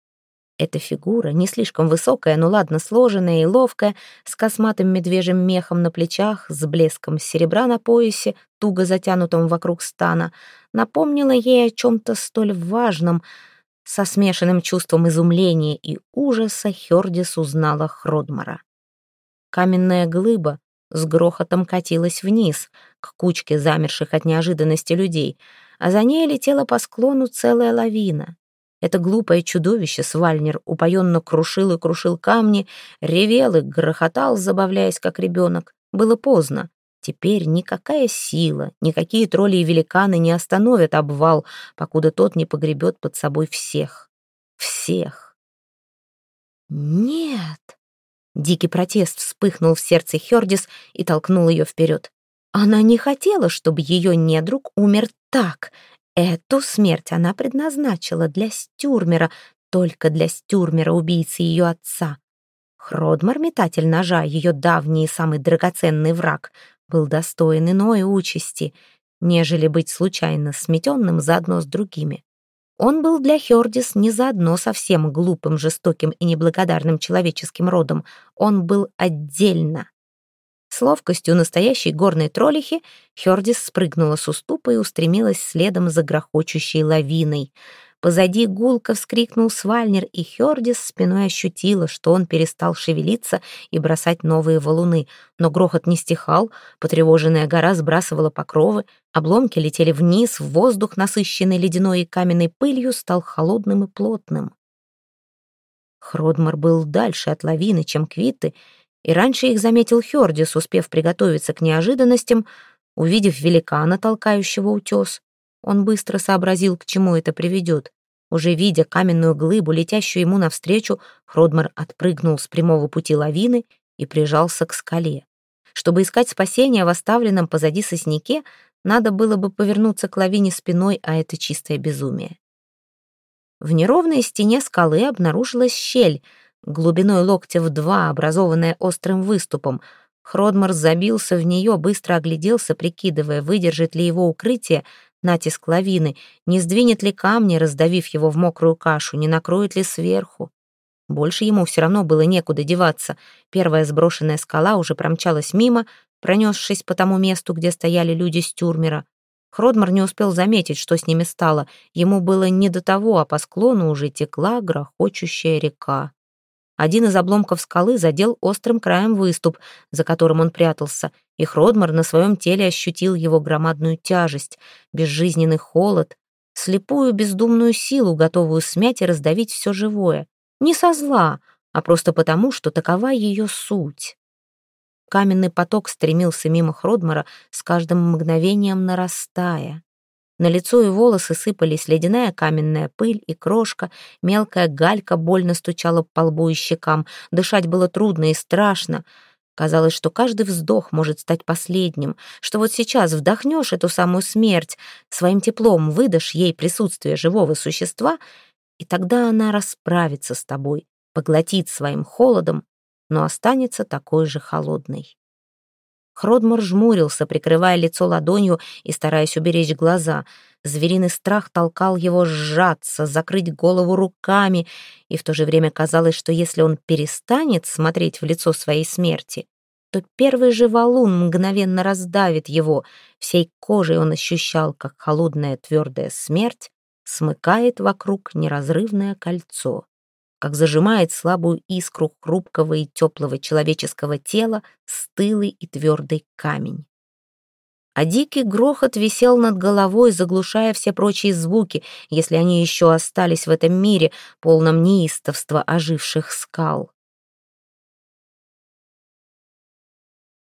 Эта фигура, не слишком высокая, но ладно сложенная и ловкая, с косматым медвежьим мехом на плечах, с блеском серебра на поясе, туго затянутым вокруг стана, напомнила ей о чем-то столь важном — со смешанным чувством изумления и ужаса Хёрдис узнала Хродмара. Каменная глыба с грохотом катилась вниз, к кучке замерших от неожиданности людей, а за ней летела по склону целая лавина. Это глупое чудовище Свальнер упоенно крушил и крушил камни, ревел и грохотал, забавляясь как ребенок. Было поздно. Теперь никакая сила, никакие тролли и великаны не остановят обвал, покуда тот не погребет под собой всех. Всех. Нет. Дикий протест вспыхнул в сердце Хёрдис и толкнул ее вперед. Она не хотела, чтобы ее недруг умер так. Эту смерть она предназначила для Стюрмера, только для Стюрмера, убийцы ее отца. Хродмар, метатель ножа, ее давний и самый драгоценный враг, был достоин иной участи, нежели быть случайно сметенным заодно с другими. Он был для Хёрдис не заодно совсем глупым, жестоким и неблагодарным человеческим родом. Он был отдельно. С ловкостью настоящей горной троллихи Хёрдис спрыгнула с уступа и устремилась следом за грохочущей лавиной — Позади гулко вскрикнул Свальнер, и Хёрдис спиной ощутила, что он перестал шевелиться и бросать новые валуны. Но грохот не стихал, потревоженная гора сбрасывала покровы, обломки летели вниз, в воздух, насыщенный ледяной и каменной пылью, стал холодным и плотным. Хродмар был дальше от лавины, чем Квиты, и раньше их заметил Хёрдис, успев приготовиться к неожиданностям, увидев великана, толкающего утес. Он быстро сообразил, к чему это приведет. Уже видя каменную глыбу, летящую ему навстречу, Хродмар отпрыгнул с прямого пути лавины и прижался к скале. Чтобы искать спасения в оставленном позади сосняке, надо было бы повернуться к лавине спиной, а это чистое безумие. В неровной стене скалы обнаружилась щель, глубиной локтя в два, образованная острым выступом. Хродмар забился в нее, быстро огляделся, прикидывая, выдержит ли его укрытие натиск лавины, не сдвинет ли камни, раздавив его в мокрую кашу, не накроет ли сверху. Больше ему все равно было некуда деваться. Первая сброшенная скала уже промчалась мимо, пронесшись по тому месту, где стояли люди с тюрмера. Хродмар не успел заметить, что с ними стало. Ему было не до того, а по склону уже текла грохочущая река. Один из обломков скалы задел острым краем выступ, за которым он прятался, и Хродмар на своем теле ощутил его громадную тяжесть, безжизненный холод, слепую бездумную силу, готовую смять и раздавить все живое. Не со зла, а просто потому, что такова ее суть. Каменный поток стремился мимо Хродмара, с каждым мгновением нарастая. На лицо и волосы сыпались ледяная каменная пыль и крошка, мелкая галька больно стучала по лбу и щекам, дышать было трудно и страшно. Казалось, что каждый вздох может стать последним, что вот сейчас вдохнешь эту самую смерть, своим теплом выдашь ей присутствие живого существа, и тогда она расправится с тобой, поглотит своим холодом, но останется такой же холодной. Хродмар жмурился, прикрывая лицо ладонью и стараясь уберечь глаза. Звериный страх толкал его сжаться, закрыть голову руками, и в то же время казалось, что если он перестанет смотреть в лицо своей смерти, то первый же валун мгновенно раздавит его. Всей кожей он ощущал, как холодная твердая смерть смыкает вокруг неразрывное кольцо, как зажимает слабую искру хрупкого и теплого человеческого тела стылый и твердый камень. А дикий грохот висел над головой, заглушая все прочие звуки, если они еще остались в этом мире, полном неистовства оживших скал.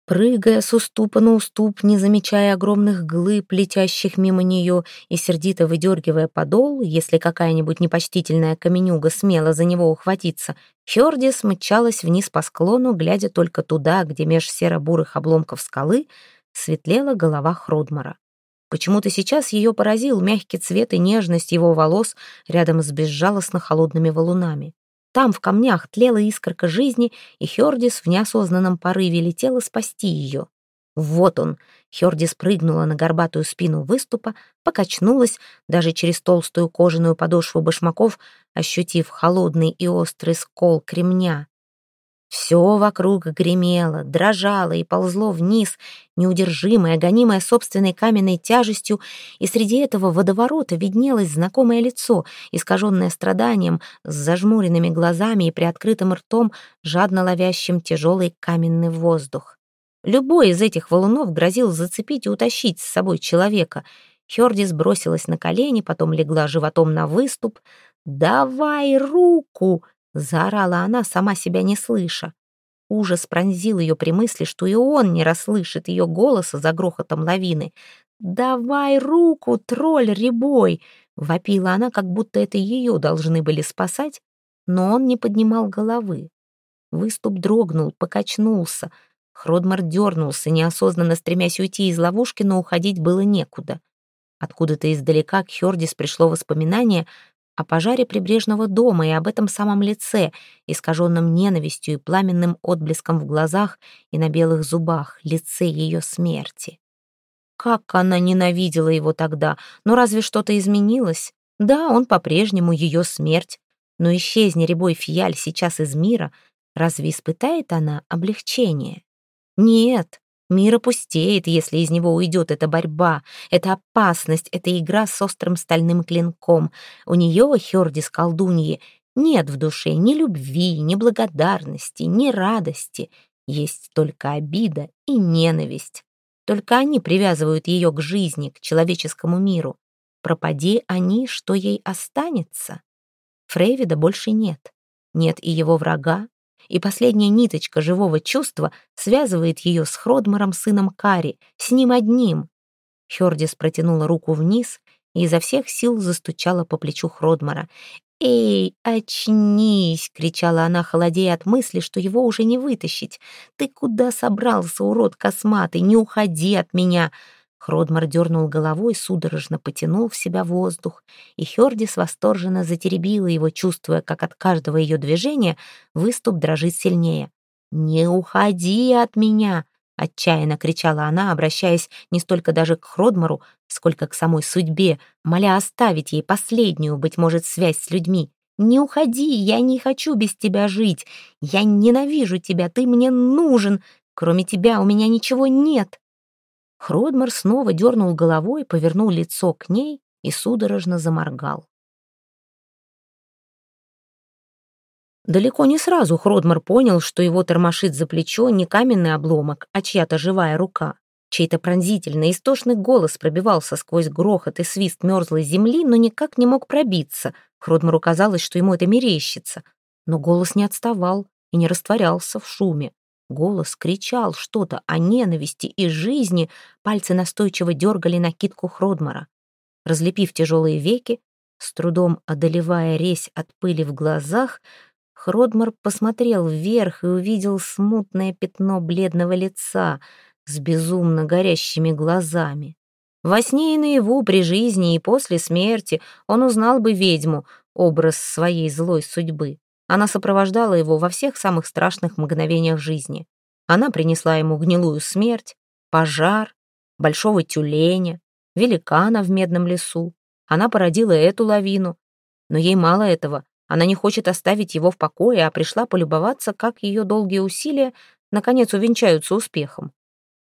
Прыгая с уступа на уступ, не замечая огромных глыб, летящих мимо нее, и сердито выдергивая подол, если какая-нибудь непочтительная каменюга смела за него ухватиться, Хёрдис мчалась вниз по склону, глядя только туда, где меж серо-бурых обломков скалы светлела голова Хродмара. Почему-то сейчас ее поразил мягкий цвет и нежность его волос рядом с безжалостно холодными валунами. Там, в камнях, тлела искорка жизни, и Хёрдис в неосознанном порыве летела спасти ее. Вот он. Хёрдис прыгнула на горбатую спину выступа, покачнулась, даже через толстую кожаную подошву башмаков, ощутив холодный и острый скол кремня. Все вокруг гремело, дрожало и ползло вниз, неудержимое, гонимое собственной каменной тяжестью, и среди этого водоворота виднелось знакомое лицо, искаженное страданием, с зажмуренными глазами и приоткрытым ртом, жадно ловящим тяжелый каменный воздух. Любой из этих валунов грозил зацепить и утащить с собой человека. Хёрдис бросилась на колени, потом легла животом на выступ. «Давай руку!» Заорала она, сама себя не слыша. Ужас пронзил ее при мысли, что и он не расслышит ее голоса за грохотом лавины. «Давай руку, тролль ребой!» Вопила она, как будто это ее должны были спасать, но он не поднимал головы. Выступ дрогнул, покачнулся. Хродмар дернулся, неосознанно стремясь уйти из ловушки, но уходить было некуда. Откуда-то издалека к Хёрдис пришло воспоминание о пожаре прибрежного дома и об этом самом лице, искаженном ненавистью и пламенным отблеском в глазах и на белых зубах, лице ее смерти. Как она ненавидела его тогда, но разве что-то изменилось? Да, он по-прежнему ее смерть, но исчезни рябой фиаль сейчас из мира, разве испытает она облегчение? Нет, Мир опустеет, если из него уйдет эта борьба, эта опасность, эта игра с острым стальным клинком. У нее, Хердис колдуньи, нет в душе ни любви, ни благодарности, ни радости. Есть только обида и ненависть. Только они привязывают ее к жизни, к человеческому миру. Пропади они, что ей останется? Фрейвида больше нет. Нет и его врага, и последняя ниточка живого чувства связывает ее с Хродмаром, сыном Кари, с ним одним. Хёрдис протянула руку вниз и изо всех сил застучала по плечу Хродмара. «Эй, очнись!» — кричала она, холодея от мысли, что его уже не вытащить. «Ты куда собрался, урод косматый? Не уходи от меня!» Хродмар дернул головой, судорожно потянул в себя воздух, и Хердис восторженно затеребила его, чувствуя, как от каждого ее движения выступ дрожит сильнее. «Не уходи от меня!» — отчаянно кричала она, обращаясь не столько даже к Хродмару, сколько к самой судьбе, моля оставить ей последнюю, быть может, связь с людьми. «Не уходи, я не хочу без тебя жить. Я ненавижу тебя, ты мне нужен. Кроме тебя у меня ничего нет». Хродмар снова дернул головой, повернул лицо к ней и судорожно заморгал. Далеко не сразу Хродмар понял, что его тормошит за плечо не каменный обломок, а чья-то живая рука. Чей-то пронзительный, истошный голос пробивался сквозь грохот и свист мерзлой земли, но никак не мог пробиться. Хродмару казалось, что ему это мерещится. Но голос не отставал и не растворялся в шуме. Голос кричал что-то о ненависти и жизни, пальцы настойчиво дергали накидку Хродмара. Разлепив тяжелые веки, с трудом одолевая резь от пыли в глазах, Хродмар посмотрел вверх и увидел смутное пятно бледного лица с безумно горящими глазами. Во сне и наяву, при жизни и после смерти он узнал бы ведьму, образ своей злой судьбы. Она сопровождала его во всех самых страшных мгновениях жизни. Она принесла ему гнилую смерть, пожар, большого тюленя, великана в медном лесу. Она породила эту лавину. Но ей мало этого. Она не хочет оставить его в покое, а пришла полюбоваться, как ее долгие усилия наконец увенчаются успехом.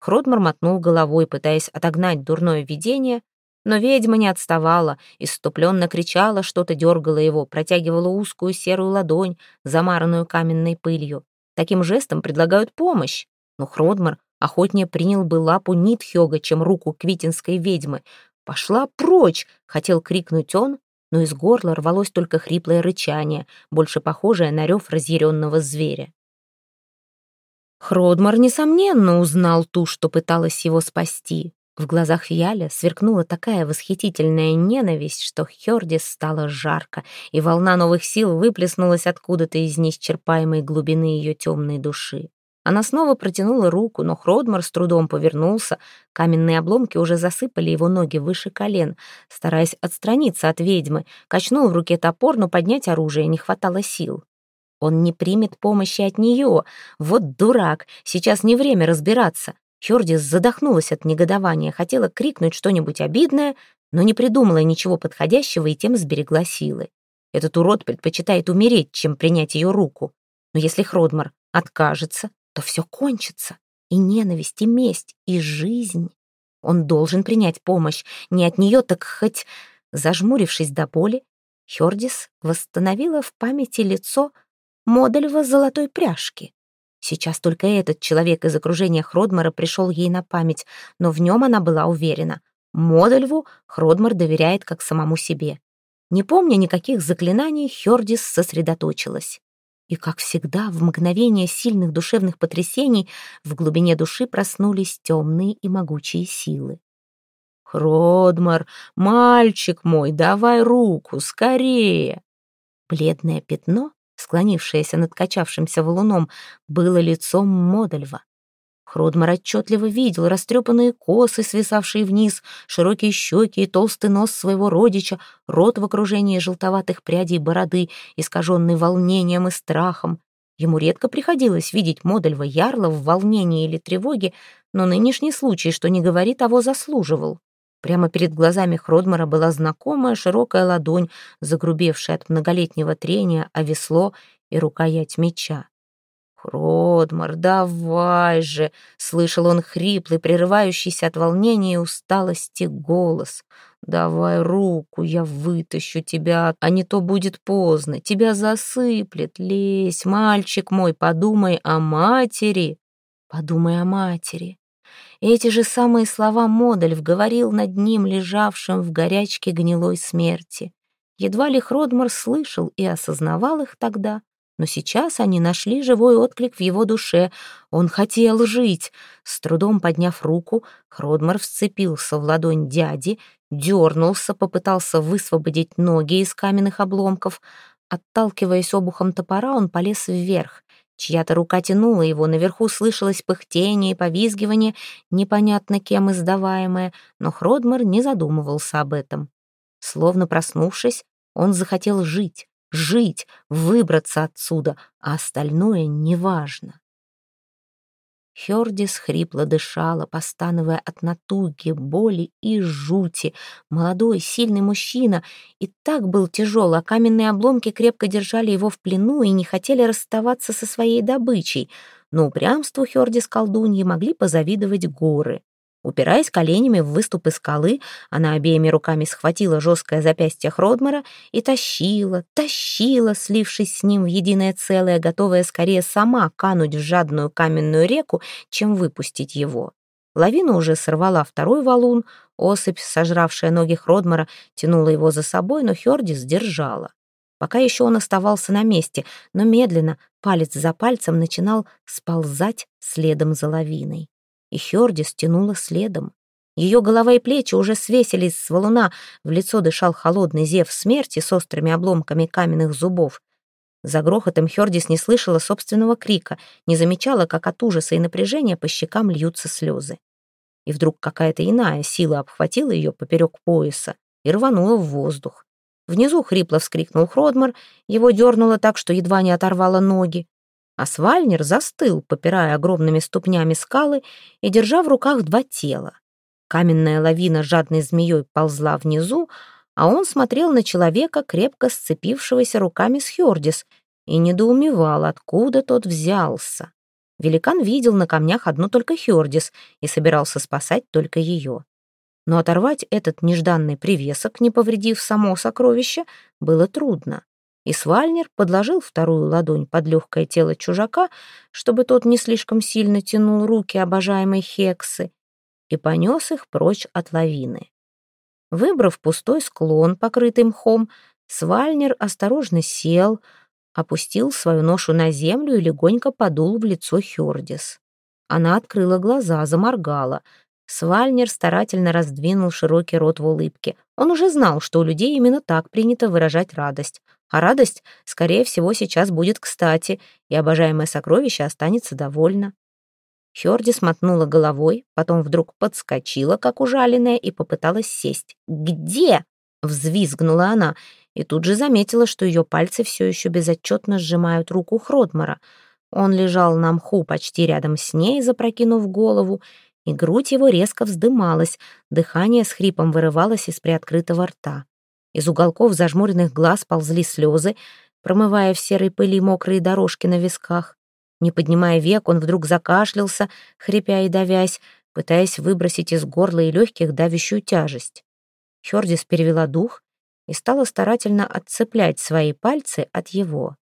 Хродмар мотнул головой, пытаясь отогнать дурное видение, но ведьма не отставала, иступленно кричала, что-то дергала его, протягивала узкую серую ладонь, замаранную каменной пылью. Таким жестом предлагают помощь. Но Хродмар охотнее принял бы лапу Нитхёга, чем руку квитинской ведьмы. «Пошла прочь!» — хотел крикнуть он, но из горла рвалось только хриплое рычание, больше похожее на рев разъяренного зверя. Хродмар, несомненно, узнал ту, что пыталась его спасти. В глазах Фиаля сверкнула такая восхитительная ненависть, что Хёрдис стало жарко, и волна новых сил выплеснулась откуда-то из неисчерпаемой глубины ее темной души. Она снова протянула руку, но Хродмар с трудом повернулся. Каменные обломки уже засыпали его ноги выше колен. Стараясь отстраниться от ведьмы, качнул в руке топор, но поднять оружие не хватало сил. Он не примет помощи от нее. Вот дурак, сейчас не время разбираться. Хёрдис задохнулась от негодования, хотела крикнуть что-нибудь обидное, но не придумала ничего подходящего и тем сберегла силы. Этот урод предпочитает умереть, чем принять ее руку. Но если Хродмар откажется, то все кончится. И ненависть, и месть, и жизнь. Он должен принять помощь. Не от нее, так хоть... Зажмурившись до боли, Хёрдис восстановила в памяти лицо Модельва золотой пряжки. Сейчас только этот человек из окружения Хродмара пришел ей на память, но в нем она была уверена. Модельву Хродмар доверяет как самому себе. Не помня никаких заклинаний, Хёрдис сосредоточилась. И, как всегда, в мгновение сильных душевных потрясений в глубине души проснулись темные и могучие силы. «Хродмар, мальчик мой, давай руку, скорее!» Бледное пятно склонившееся над качавшимся валуном, было лицом Модельва. Хродмар отчетливо видел растрепанные косы, свисавшие вниз, широкие щеки и толстый нос своего родича, рот в окружении желтоватых прядей бороды, искаженный волнением и страхом. Ему редко приходилось видеть Модельва ярла в волнении или тревоге, но нынешний случай, что не говори, того заслуживал. Прямо перед глазами Хродмара была знакомая широкая ладонь, загрубевшая от многолетнего трения, а весло и рукоять меча. «Хродмар, давай же!» — слышал он хриплый, прерывающийся от волнения и усталости голос. «Давай руку, я вытащу тебя, а не то будет поздно, тебя засыплет. Лезь, мальчик мой, подумай о матери, подумай о матери». Эти же самые слова Модельв говорил над ним, лежавшим в горячке гнилой смерти. Едва ли Хродмар слышал и осознавал их тогда, но сейчас они нашли живой отклик в его душе. Он хотел жить. С трудом подняв руку, Хродмар вцепился в ладонь дяди, дернулся, попытался высвободить ноги из каменных обломков. Отталкиваясь обухом топора, он полез вверх. Чья-то рука тянула его, наверху слышалось пыхтение и повизгивание, непонятно кем издаваемое, но Хродмар не задумывался об этом. Словно проснувшись, он захотел жить, жить, выбраться отсюда, а остальное неважно. Хёрдис хрипло дышала, постановая от натуги, боли и жути. Молодой, сильный мужчина и так был тяжел, а каменные обломки крепко держали его в плену и не хотели расставаться со своей добычей. Но упрямству Хёрдис колдуньи могли позавидовать горы. Упираясь коленями в выступы скалы, она обеими руками схватила жесткое запястье Хродмара и тащила, тащила, слившись с ним в единое целое, готовая скорее сама кануть в жадную каменную реку, чем выпустить его. Лавина уже сорвала второй валун, осыпь, сожравшая ноги Хродмара, тянула его за собой, но Хёрди сдержала. Пока еще он оставался на месте, но медленно, палец за пальцем, начинал сползать следом за лавиной и Хёрди стянула следом. Ее голова и плечи уже свесились с валуна, в лицо дышал холодный зев смерти с острыми обломками каменных зубов. За грохотом Хёрдис не слышала собственного крика, не замечала, как от ужаса и напряжения по щекам льются слезы. И вдруг какая-то иная сила обхватила ее поперек пояса и рванула в воздух. Внизу хрипло вскрикнул Хродмар, его дернуло так, что едва не оторвало ноги а Свальнер застыл, попирая огромными ступнями скалы и держа в руках два тела. Каменная лавина жадной змеей ползла внизу, а он смотрел на человека, крепко сцепившегося руками с Хёрдис, и недоумевал, откуда тот взялся. Великан видел на камнях одну только Хёрдис и собирался спасать только ее. Но оторвать этот нежданный привесок, не повредив само сокровище, было трудно и Свальнер подложил вторую ладонь под легкое тело чужака, чтобы тот не слишком сильно тянул руки обожаемой Хексы, и понес их прочь от лавины. Выбрав пустой склон, покрытый мхом, Свальнер осторожно сел, опустил свою ношу на землю и легонько подул в лицо Хёрдис. Она открыла глаза, заморгала. Свальнер старательно раздвинул широкий рот в улыбке. Он уже знал, что у людей именно так принято выражать радость. А радость, скорее всего, сейчас будет кстати, и обожаемое сокровище останется довольно. Хёрди смотнула головой, потом вдруг подскочила, как ужаленная, и попыталась сесть. «Где?» — взвизгнула она, и тут же заметила, что ее пальцы все еще безотчетно сжимают руку Хродмара. Он лежал на мху почти рядом с ней, запрокинув голову, и грудь его резко вздымалась, дыхание с хрипом вырывалось из приоткрытого рта. Из уголков зажмуренных глаз ползли слезы, промывая в серой пыли мокрые дорожки на висках. Не поднимая век, он вдруг закашлялся, хрипя и давясь, пытаясь выбросить из горла и легких давящую тяжесть. Хёрдис перевела дух и стала старательно отцеплять свои пальцы от его.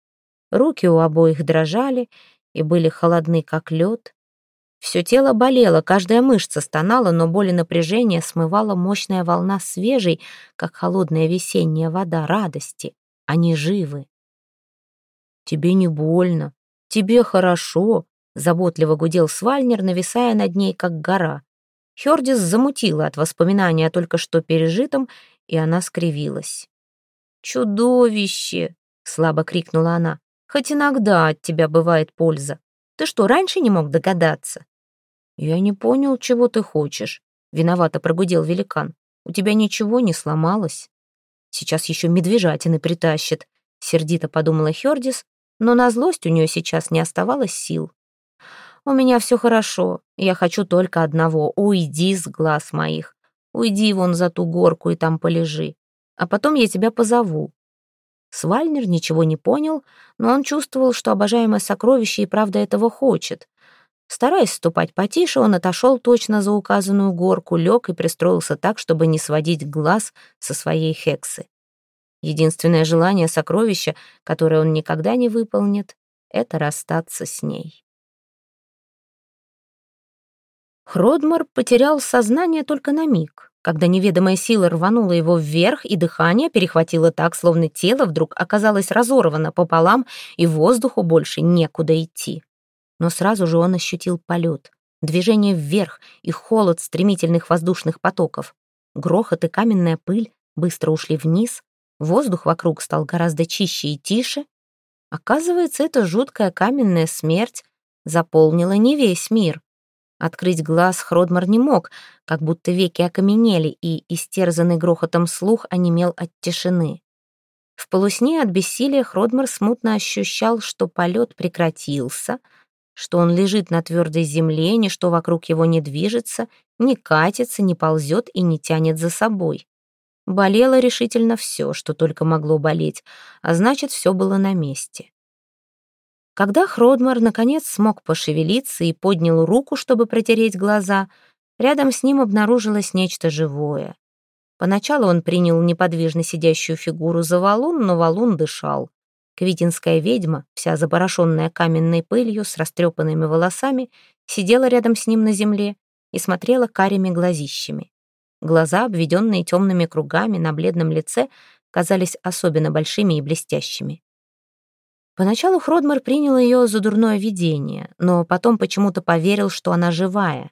Руки у обоих дрожали и были холодны, как лед. Все тело болело, каждая мышца стонала, но боль и напряжение смывала мощная волна свежей, как холодная весенняя вода, радости. Они живы. «Тебе не больно, тебе хорошо», — заботливо гудел Свальнер, нависая над ней, как гора. Хёрдис замутила от воспоминания о только что пережитом, и она скривилась. «Чудовище!» — слабо крикнула она. «Хоть иногда от тебя бывает польза. Ты что, раньше не мог догадаться?» «Я не понял, чего ты хочешь», — виновато прогудел великан. «У тебя ничего не сломалось?» «Сейчас еще медвежатины притащит», — сердито подумала Хердис, но на злость у нее сейчас не оставалось сил. «У меня все хорошо, я хочу только одного — уйди с глаз моих. Уйди вон за ту горку и там полежи, а потом я тебя позову». Свальнер ничего не понял, но он чувствовал, что обожаемое сокровище и правда этого хочет. Стараясь ступать потише, он отошел точно за указанную горку, лег и пристроился так, чтобы не сводить глаз со своей хексы. Единственное желание сокровища, которое он никогда не выполнит, это расстаться с ней. Хродмар потерял сознание только на миг, когда неведомая сила рванула его вверх, и дыхание перехватило так, словно тело вдруг оказалось разорвано пополам, и воздуху больше некуда идти но сразу же он ощутил полет, движение вверх и холод стремительных воздушных потоков. Грохот и каменная пыль быстро ушли вниз, воздух вокруг стал гораздо чище и тише. Оказывается, эта жуткая каменная смерть заполнила не весь мир. Открыть глаз Хродмар не мог, как будто веки окаменели, и истерзанный грохотом слух онемел от тишины. В полусне от бессилия Хродмар смутно ощущал, что полет прекратился, что он лежит на твердой земле, ничто вокруг его не движется, не катится, не ползет и не тянет за собой. Болело решительно все, что только могло болеть, а значит, все было на месте. Когда Хродмар наконец смог пошевелиться и поднял руку, чтобы протереть глаза, рядом с ним обнаружилось нечто живое. Поначалу он принял неподвижно сидящую фигуру за валун, но валун дышал. Квитинская ведьма, вся запорошенная каменной пылью, с растрепанными волосами, сидела рядом с ним на земле и смотрела карими глазищами. Глаза, обведенные темными кругами на бледном лице, казались особенно большими и блестящими. Поначалу Хродмар принял ее за дурное видение, но потом почему-то поверил, что она живая.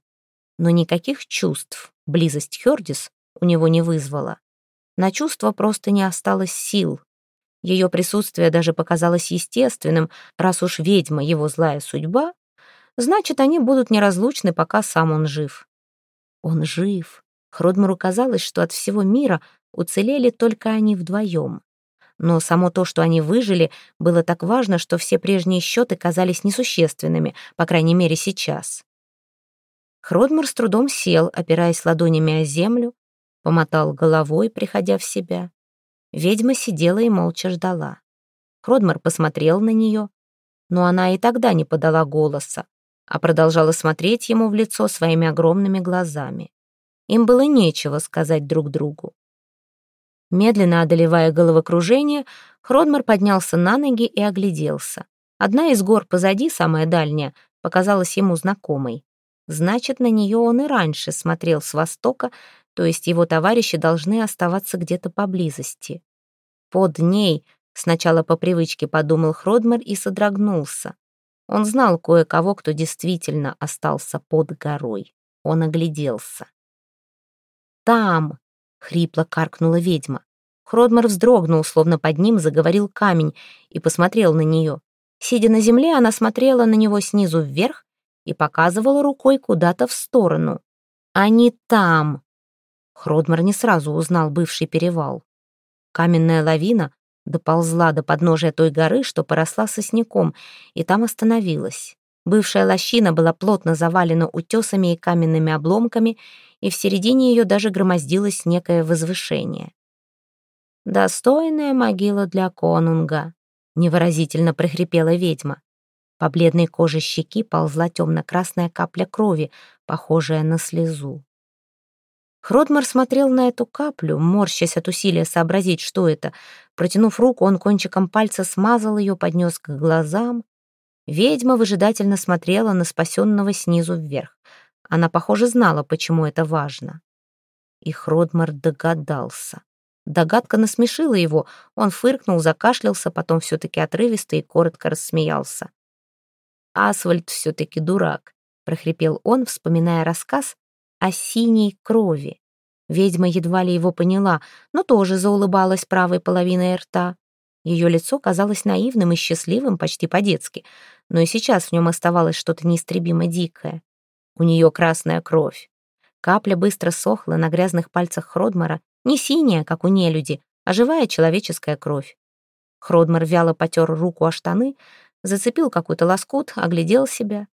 Но никаких чувств близость Хёрдис у него не вызвала. На чувства просто не осталось сил. Ее присутствие даже показалось естественным, раз уж ведьма его злая судьба, значит, они будут неразлучны, пока сам он жив. Он жив. Хродмару казалось, что от всего мира уцелели только они вдвоем но само то, что они выжили, было так важно, что все прежние счеты казались несущественными, по крайней мере, сейчас. Хродмар с трудом сел, опираясь ладонями о землю, помотал головой, приходя в себя. Ведьма сидела и молча ждала. Хродмар посмотрел на нее, но она и тогда не подала голоса, а продолжала смотреть ему в лицо своими огромными глазами. Им было нечего сказать друг другу. Медленно одолевая головокружение, Хродмар поднялся на ноги и огляделся. Одна из гор позади, самая дальняя, показалась ему знакомой. Значит, на нее он и раньше смотрел с востока, то есть его товарищи должны оставаться где-то поблизости. Под ней, сначала по привычке подумал Хродмар и содрогнулся. Он знал кое-кого, кто действительно остался под горой. Он огляделся. Там, хрипло каркнула ведьма. Хродмар вздрогнул, словно под ним заговорил камень, и посмотрел на нее. Сидя на земле, она смотрела на него снизу вверх и показывала рукой куда-то в сторону. «Они там!» Хродмар не сразу узнал бывший перевал. Каменная лавина доползла до подножия той горы, что поросла сосняком, и там остановилась. Бывшая лощина была плотно завалена утесами и каменными обломками, и в середине ее даже громоздилось некое возвышение. «Достойная могила для конунга», — невыразительно прохрипела ведьма. По бледной коже щеки ползла темно-красная капля крови, похожая на слезу. Хродмар смотрел на эту каплю, морщась от усилия сообразить, что это. Протянув руку, он кончиком пальца смазал ее, поднес к глазам. Ведьма выжидательно смотрела на спасенного снизу вверх. Она, похоже, знала, почему это важно. И Хродмар догадался. Догадка насмешила его. Он фыркнул, закашлялся, потом все-таки отрывисто и коротко рассмеялся. «Асфальт все-таки дурак», — прохрипел он, вспоминая рассказ о синей крови. Ведьма едва ли его поняла, но тоже заулыбалась правой половиной рта. Ее лицо казалось наивным и счастливым, почти по-детски, но и сейчас в нем оставалось что-то неистребимо дикое. У нее красная кровь. Капля быстро сохла на грязных пальцах Хродмара, не синяя, как у нелюди, а живая человеческая кровь. Хродмар вяло потер руку о штаны, зацепил какой-то лоскут, оглядел себя.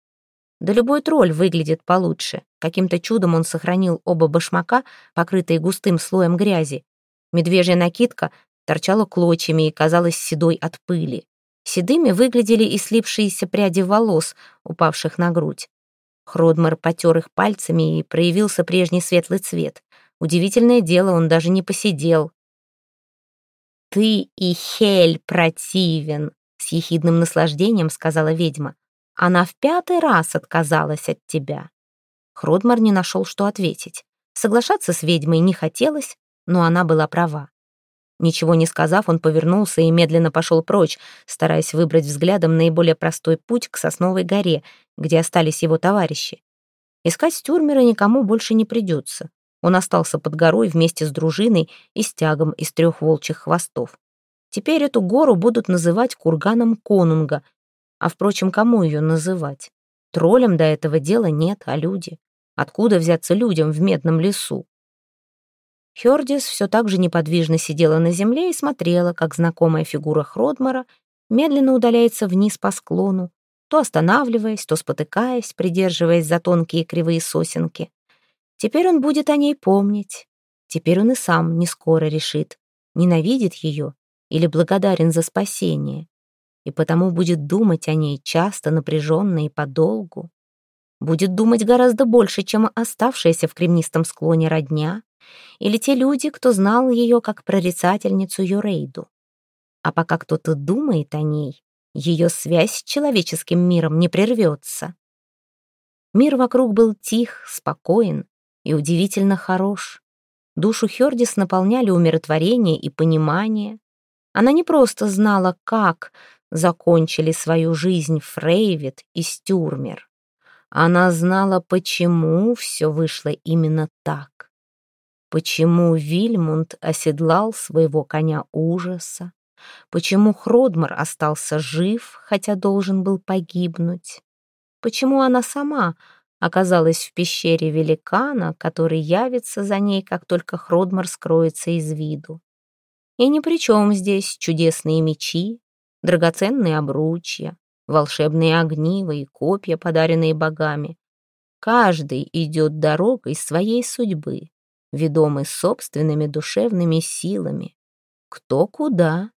Да любой тролль выглядит получше. Каким-то чудом он сохранил оба башмака, покрытые густым слоем грязи. Медвежья накидка торчала клочьями и казалась седой от пыли. Седыми выглядели и слипшиеся пряди волос, упавших на грудь. Хродмар потер их пальцами и проявился прежний светлый цвет. Удивительное дело, он даже не посидел. «Ты и Хель противен», — с ехидным наслаждением сказала ведьма. «Она в пятый раз отказалась от тебя». Хродмар не нашел, что ответить. Соглашаться с ведьмой не хотелось, но она была права. Ничего не сказав, он повернулся и медленно пошел прочь, стараясь выбрать взглядом наиболее простой путь к Сосновой горе, где остались его товарищи. Искать Стюрмера никому больше не придется. Он остался под горой вместе с дружиной и стягом из трех волчьих хвостов. Теперь эту гору будут называть курганом Конунга. А, впрочем, кому ее называть? Троллям до этого дела нет, а люди? Откуда взяться людям в медном лесу? Хёрдис все так же неподвижно сидела на земле и смотрела, как знакомая фигура Хродмара медленно удаляется вниз по склону, то останавливаясь, то спотыкаясь, придерживаясь за тонкие кривые сосенки. Теперь он будет о ней помнить. Теперь он и сам не скоро решит, ненавидит ее или благодарен за спасение, и потому будет думать о ней часто, напряженно и подолгу. Будет думать гораздо больше, чем оставшаяся в кремнистом склоне родня или те люди, кто знал ее как прорицательницу Юрейду. А пока кто-то думает о ней, ее связь с человеческим миром не прервется. Мир вокруг был тих, спокоен и удивительно хорош. Душу Хёрдис наполняли умиротворение и понимание. Она не просто знала, как закончили свою жизнь Фрейвит и Стюрмер. Она знала, почему все вышло именно так. Почему Вильмунд оседлал своего коня ужаса, Почему Хродмар остался жив, хотя должен был погибнуть? Почему она сама оказалась в пещере великана, который явится за ней, как только Хродмар скроется из виду? И ни при чем здесь чудесные мечи, драгоценные обручья, волшебные огнива и копья, подаренные богами. Каждый идет дорогой своей судьбы, ведомый собственными душевными силами. Кто куда,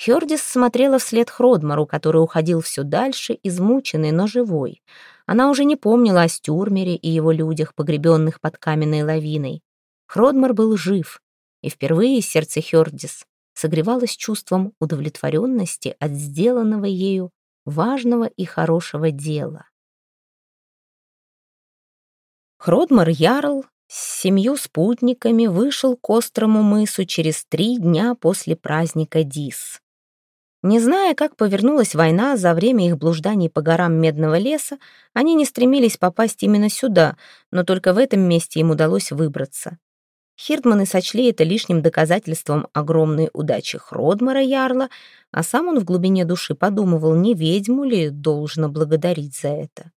Хёрдис смотрела вслед Хродмару, который уходил все дальше, измученный, но живой. Она уже не помнила о Стюрмере и его людях, погребенных под каменной лавиной. Хродмар был жив, и впервые сердце Хёрдис согревалось чувством удовлетворенности от сделанного ею важного и хорошего дела. Хродмар Ярл с семью спутниками вышел к острому мысу через три дня после праздника Дис. Не зная, как повернулась война за время их блужданий по горам Медного леса, они не стремились попасть именно сюда, но только в этом месте им удалось выбраться. Хирдманы сочли это лишним доказательством огромной удачи Хродмара Ярла, а сам он в глубине души подумывал, не ведьму ли должно благодарить за это.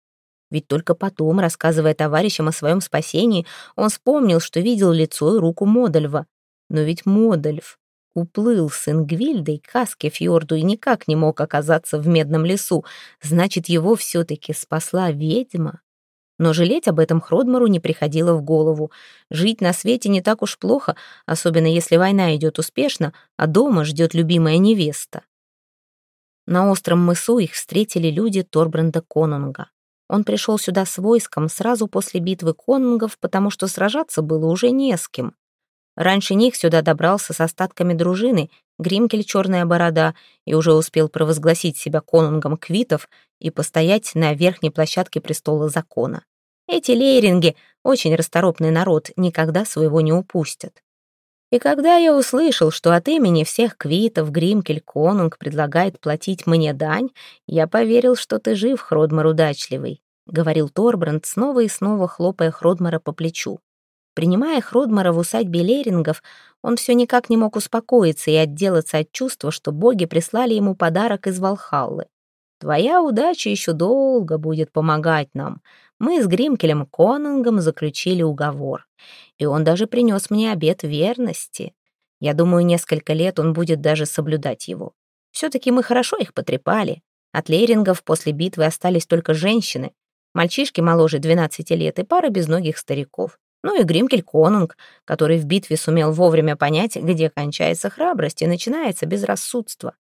Ведь только потом, рассказывая товарищам о своем спасении, он вспомнил, что видел лицо и руку Модальва. Но ведь Модальв Уплыл с Ингвильдой к Аскефьорду и никак не мог оказаться в Медном лесу. Значит, его все-таки спасла ведьма. Но жалеть об этом Хродмару не приходило в голову. Жить на свете не так уж плохо, особенно если война идет успешно, а дома ждет любимая невеста. На остром мысу их встретили люди Торбренда Конунга. Он пришел сюда с войском сразу после битвы конунгов, потому что сражаться было уже не с кем. Раньше них сюда добрался с остатками дружины Гримкель Черная Борода и уже успел провозгласить себя конунгом квитов и постоять на верхней площадке престола закона. Эти лейринги, очень расторопный народ, никогда своего не упустят. И когда я услышал, что от имени всех квитов Гримкель Конунг предлагает платить мне дань, я поверил, что ты жив, Хродмар удачливый, — говорил Торбранд, снова и снова хлопая Хродмара по плечу. Принимая Хродмара в усадьбе Лерингов, он все никак не мог успокоиться и отделаться от чувства, что боги прислали ему подарок из Валхаллы. «Твоя удача еще долго будет помогать нам. Мы с Гримкелем Конунгом заключили уговор, и он даже принес мне обет верности. Я думаю, несколько лет он будет даже соблюдать его. Все-таки мы хорошо их потрепали. От Лерингов после битвы остались только женщины, мальчишки моложе 12 лет и пара безногих стариков. Ну и Гримкель Конунг, который в битве сумел вовремя понять, где кончается храбрость и начинается безрассудство.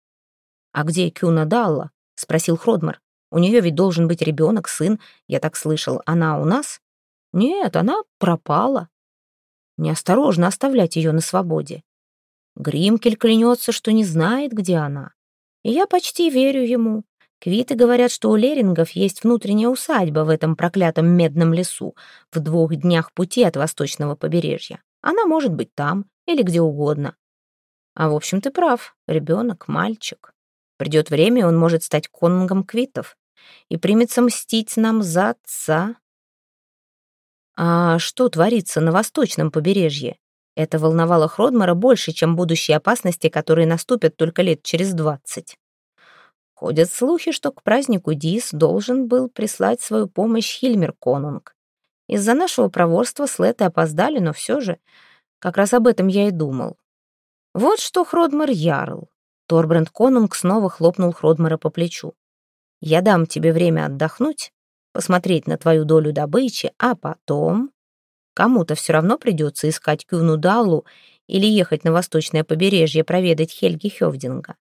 «А где Кюна Далла?» — спросил Хродмар. «У нее ведь должен быть ребенок, сын. Я так слышал. Она у нас?» «Нет, она пропала». Неосторожно оставлять ее на свободе. Гримкель клянется, что не знает, где она. И я почти верю ему. Квиты говорят, что у Лерингов есть внутренняя усадьба в этом проклятом медном лесу, в двух днях пути от восточного побережья. Она может быть там или где угодно. А в общем ты прав, ребенок, мальчик. Придет время, он может стать конунгом квитов и примется мстить нам за отца. А что творится на восточном побережье? Это волновало Хродмара больше, чем будущие опасности, которые наступят только лет через двадцать. Ходят слухи, что к празднику Дис должен был прислать свою помощь Хильмер Конунг. Из-за нашего проворства слеты опоздали, но все же, как раз об этом я и думал. Вот что Хродмар ярл. Торбранд Конунг снова хлопнул Хродмара по плечу. «Я дам тебе время отдохнуть, посмотреть на твою долю добычи, а потом Кому-то все равно придется искать Кюнудалу или ехать на восточное побережье проведать Хельги Хевдинга.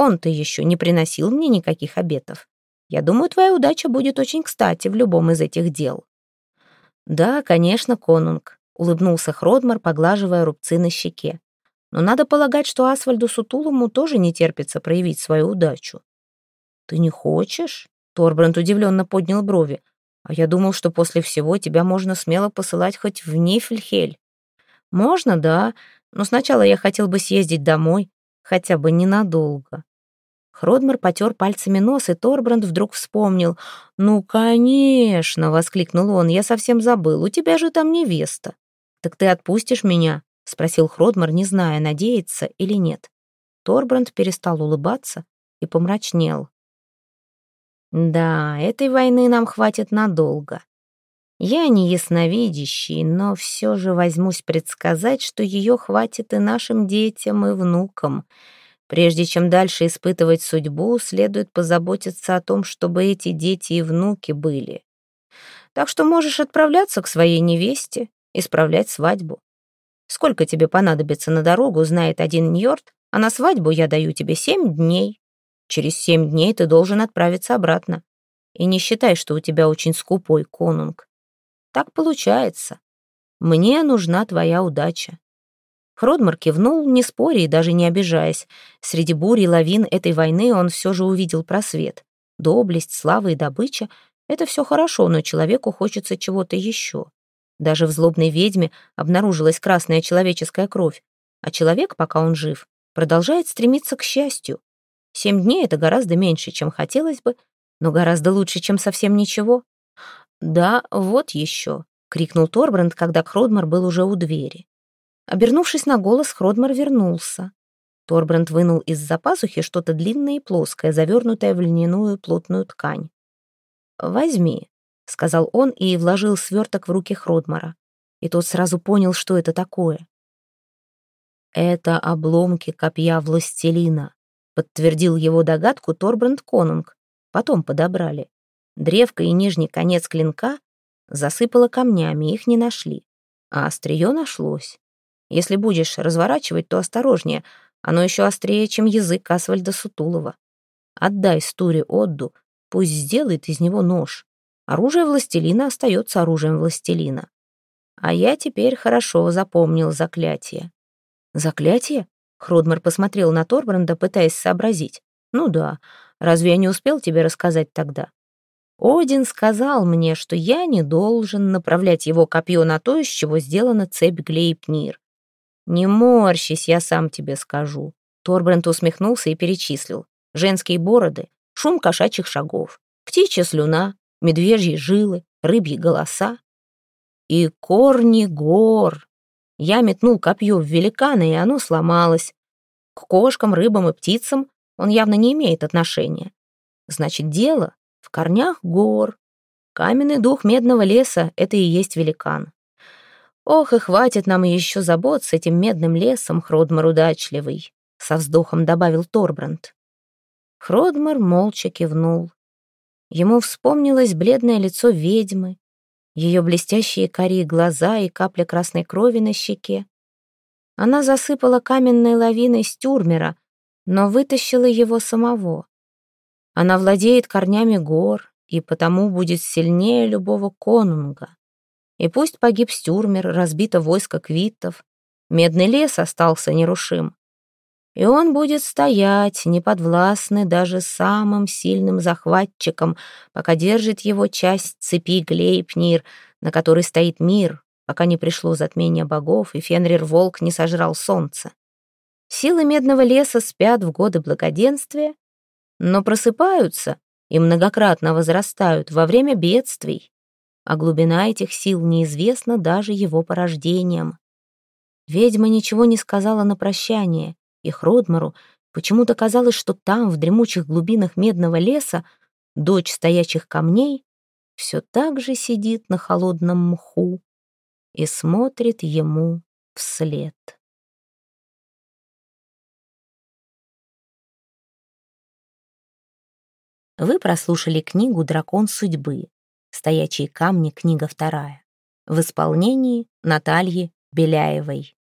Он-то еще не приносил мне никаких обетов. Я думаю, твоя удача будет очень кстати в любом из этих дел». «Да, конечно, конунг», — улыбнулся Хродмар, поглаживая рубцы на щеке. «Но надо полагать, что Асвальду Сутулому тоже не терпится проявить свою удачу». «Ты не хочешь?» — Торбранд удивленно поднял брови. А я думал, что после всего тебя можно смело посылать хоть в Нифельхель. Можно, да, но сначала я хотел бы съездить домой, хотя бы ненадолго. Хродмар потер пальцами нос, и Торбранд вдруг вспомнил. «Ну, конечно!» — воскликнул он. «Я совсем забыл. У тебя же там невеста». «Так ты отпустишь меня?» — спросил Хродмар, не зная, надеяться или нет. Торбранд перестал улыбаться и помрачнел. Да, этой войны нам хватит надолго. Я не ясновидящий, но все же возьмусь предсказать, что ее хватит и нашим детям, и внукам. Прежде чем дальше испытывать судьбу, следует позаботиться о том, чтобы эти дети и внуки были. Так что можешь отправляться к своей невесте, исправлять свадьбу. Сколько тебе понадобится на дорогу, знает один Ньорд, а на свадьбу я даю тебе семь дней. Через семь дней ты должен отправиться обратно. И не считай, что у тебя очень скупой конунг. Так получается. Мне нужна твоя удача». Хродмар кивнул, не споря и даже не обижаясь. Среди бури и лавин этой войны он все же увидел просвет. Доблесть, слава и добыча — это все хорошо, но человеку хочется чего-то еще. Даже в злобной ведьме обнаружилась красная человеческая кровь, а человек, пока он жив, продолжает стремиться к счастью. Семь дней — это гораздо меньше, чем хотелось бы, но гораздо лучше, чем совсем ничего. «Да, вот еще», — крикнул Торбранд, когда Хродмар был уже у двери. Обернувшись на голос, Хродмар вернулся. Торбранд вынул из-за пазухи что-то длинное и плоское, завернутое в льняную плотную ткань. «Возьми», — сказал он и вложил сверток в руки Хродмара. И тот сразу понял, что это такое. «Это обломки копья властелина», Подтвердил его догадку Торбранд Конунг. Потом подобрали. Древко и нижний конец клинка засыпало камнями, их не нашли. А острие нашлось. Если будешь разворачивать, то осторожнее. Оно еще острее, чем язык Асвальда Сутулова. Отдай Стуре Отду, пусть сделает из него нож. Оружие властелина остается оружием властелина. А я теперь хорошо запомнил заклятие. Заклятие? Хродмар посмотрел на Торбранда, пытаясь сообразить. «Ну да, разве я не успел тебе рассказать тогда?» Один сказал мне, что я не должен направлять его копье на то, из чего сделана цепь Глейпнир. «Не морщись, я сам тебе скажу». Торбранд усмехнулся и перечислил. Женские бороды, шум кошачьих шагов, птичья слюна, медвежьи жилы, рыбьи голоса. И корни гор, я метнул копье в великана, и оно сломалось. К кошкам, рыбам и птицам он явно не имеет отношения. Значит, дело в корнях гор. Каменный дух медного леса — это и есть великан. Ох, и хватит нам еще забот с этим медным лесом, Хродмар удачливый, — со вздохом добавил Торбранд. Хродмар молча кивнул. Ему вспомнилось бледное лицо ведьмы, ее блестящие карие глаза и капля красной крови на щеке. Она засыпала каменной лавиной стюрмера, но вытащила его самого. Она владеет корнями гор и потому будет сильнее любого конунга. И пусть погиб стюрмер, разбито войско квиттов, медный лес остался нерушим. И он будет стоять, неподвластный даже самым сильным захватчикам, пока держит его часть цепи Глейпнир, на которой стоит мир, пока не пришло затмение богов, и Фенрир-волк не сожрал солнце. Силы медного леса спят в годы благоденствия, но просыпаются и многократно возрастают во время бедствий, а глубина этих сил неизвестна даже его порождением. Ведьма ничего не сказала на прощание, и Хродмару почему-то казалось, что там, в дремучих глубинах медного леса, дочь стоячих камней все так же сидит на холодном мху и смотрит ему вслед. Вы прослушали книгу «Дракон судьбы». «Стоячие камни», книга вторая. В исполнении Натальи Беляевой.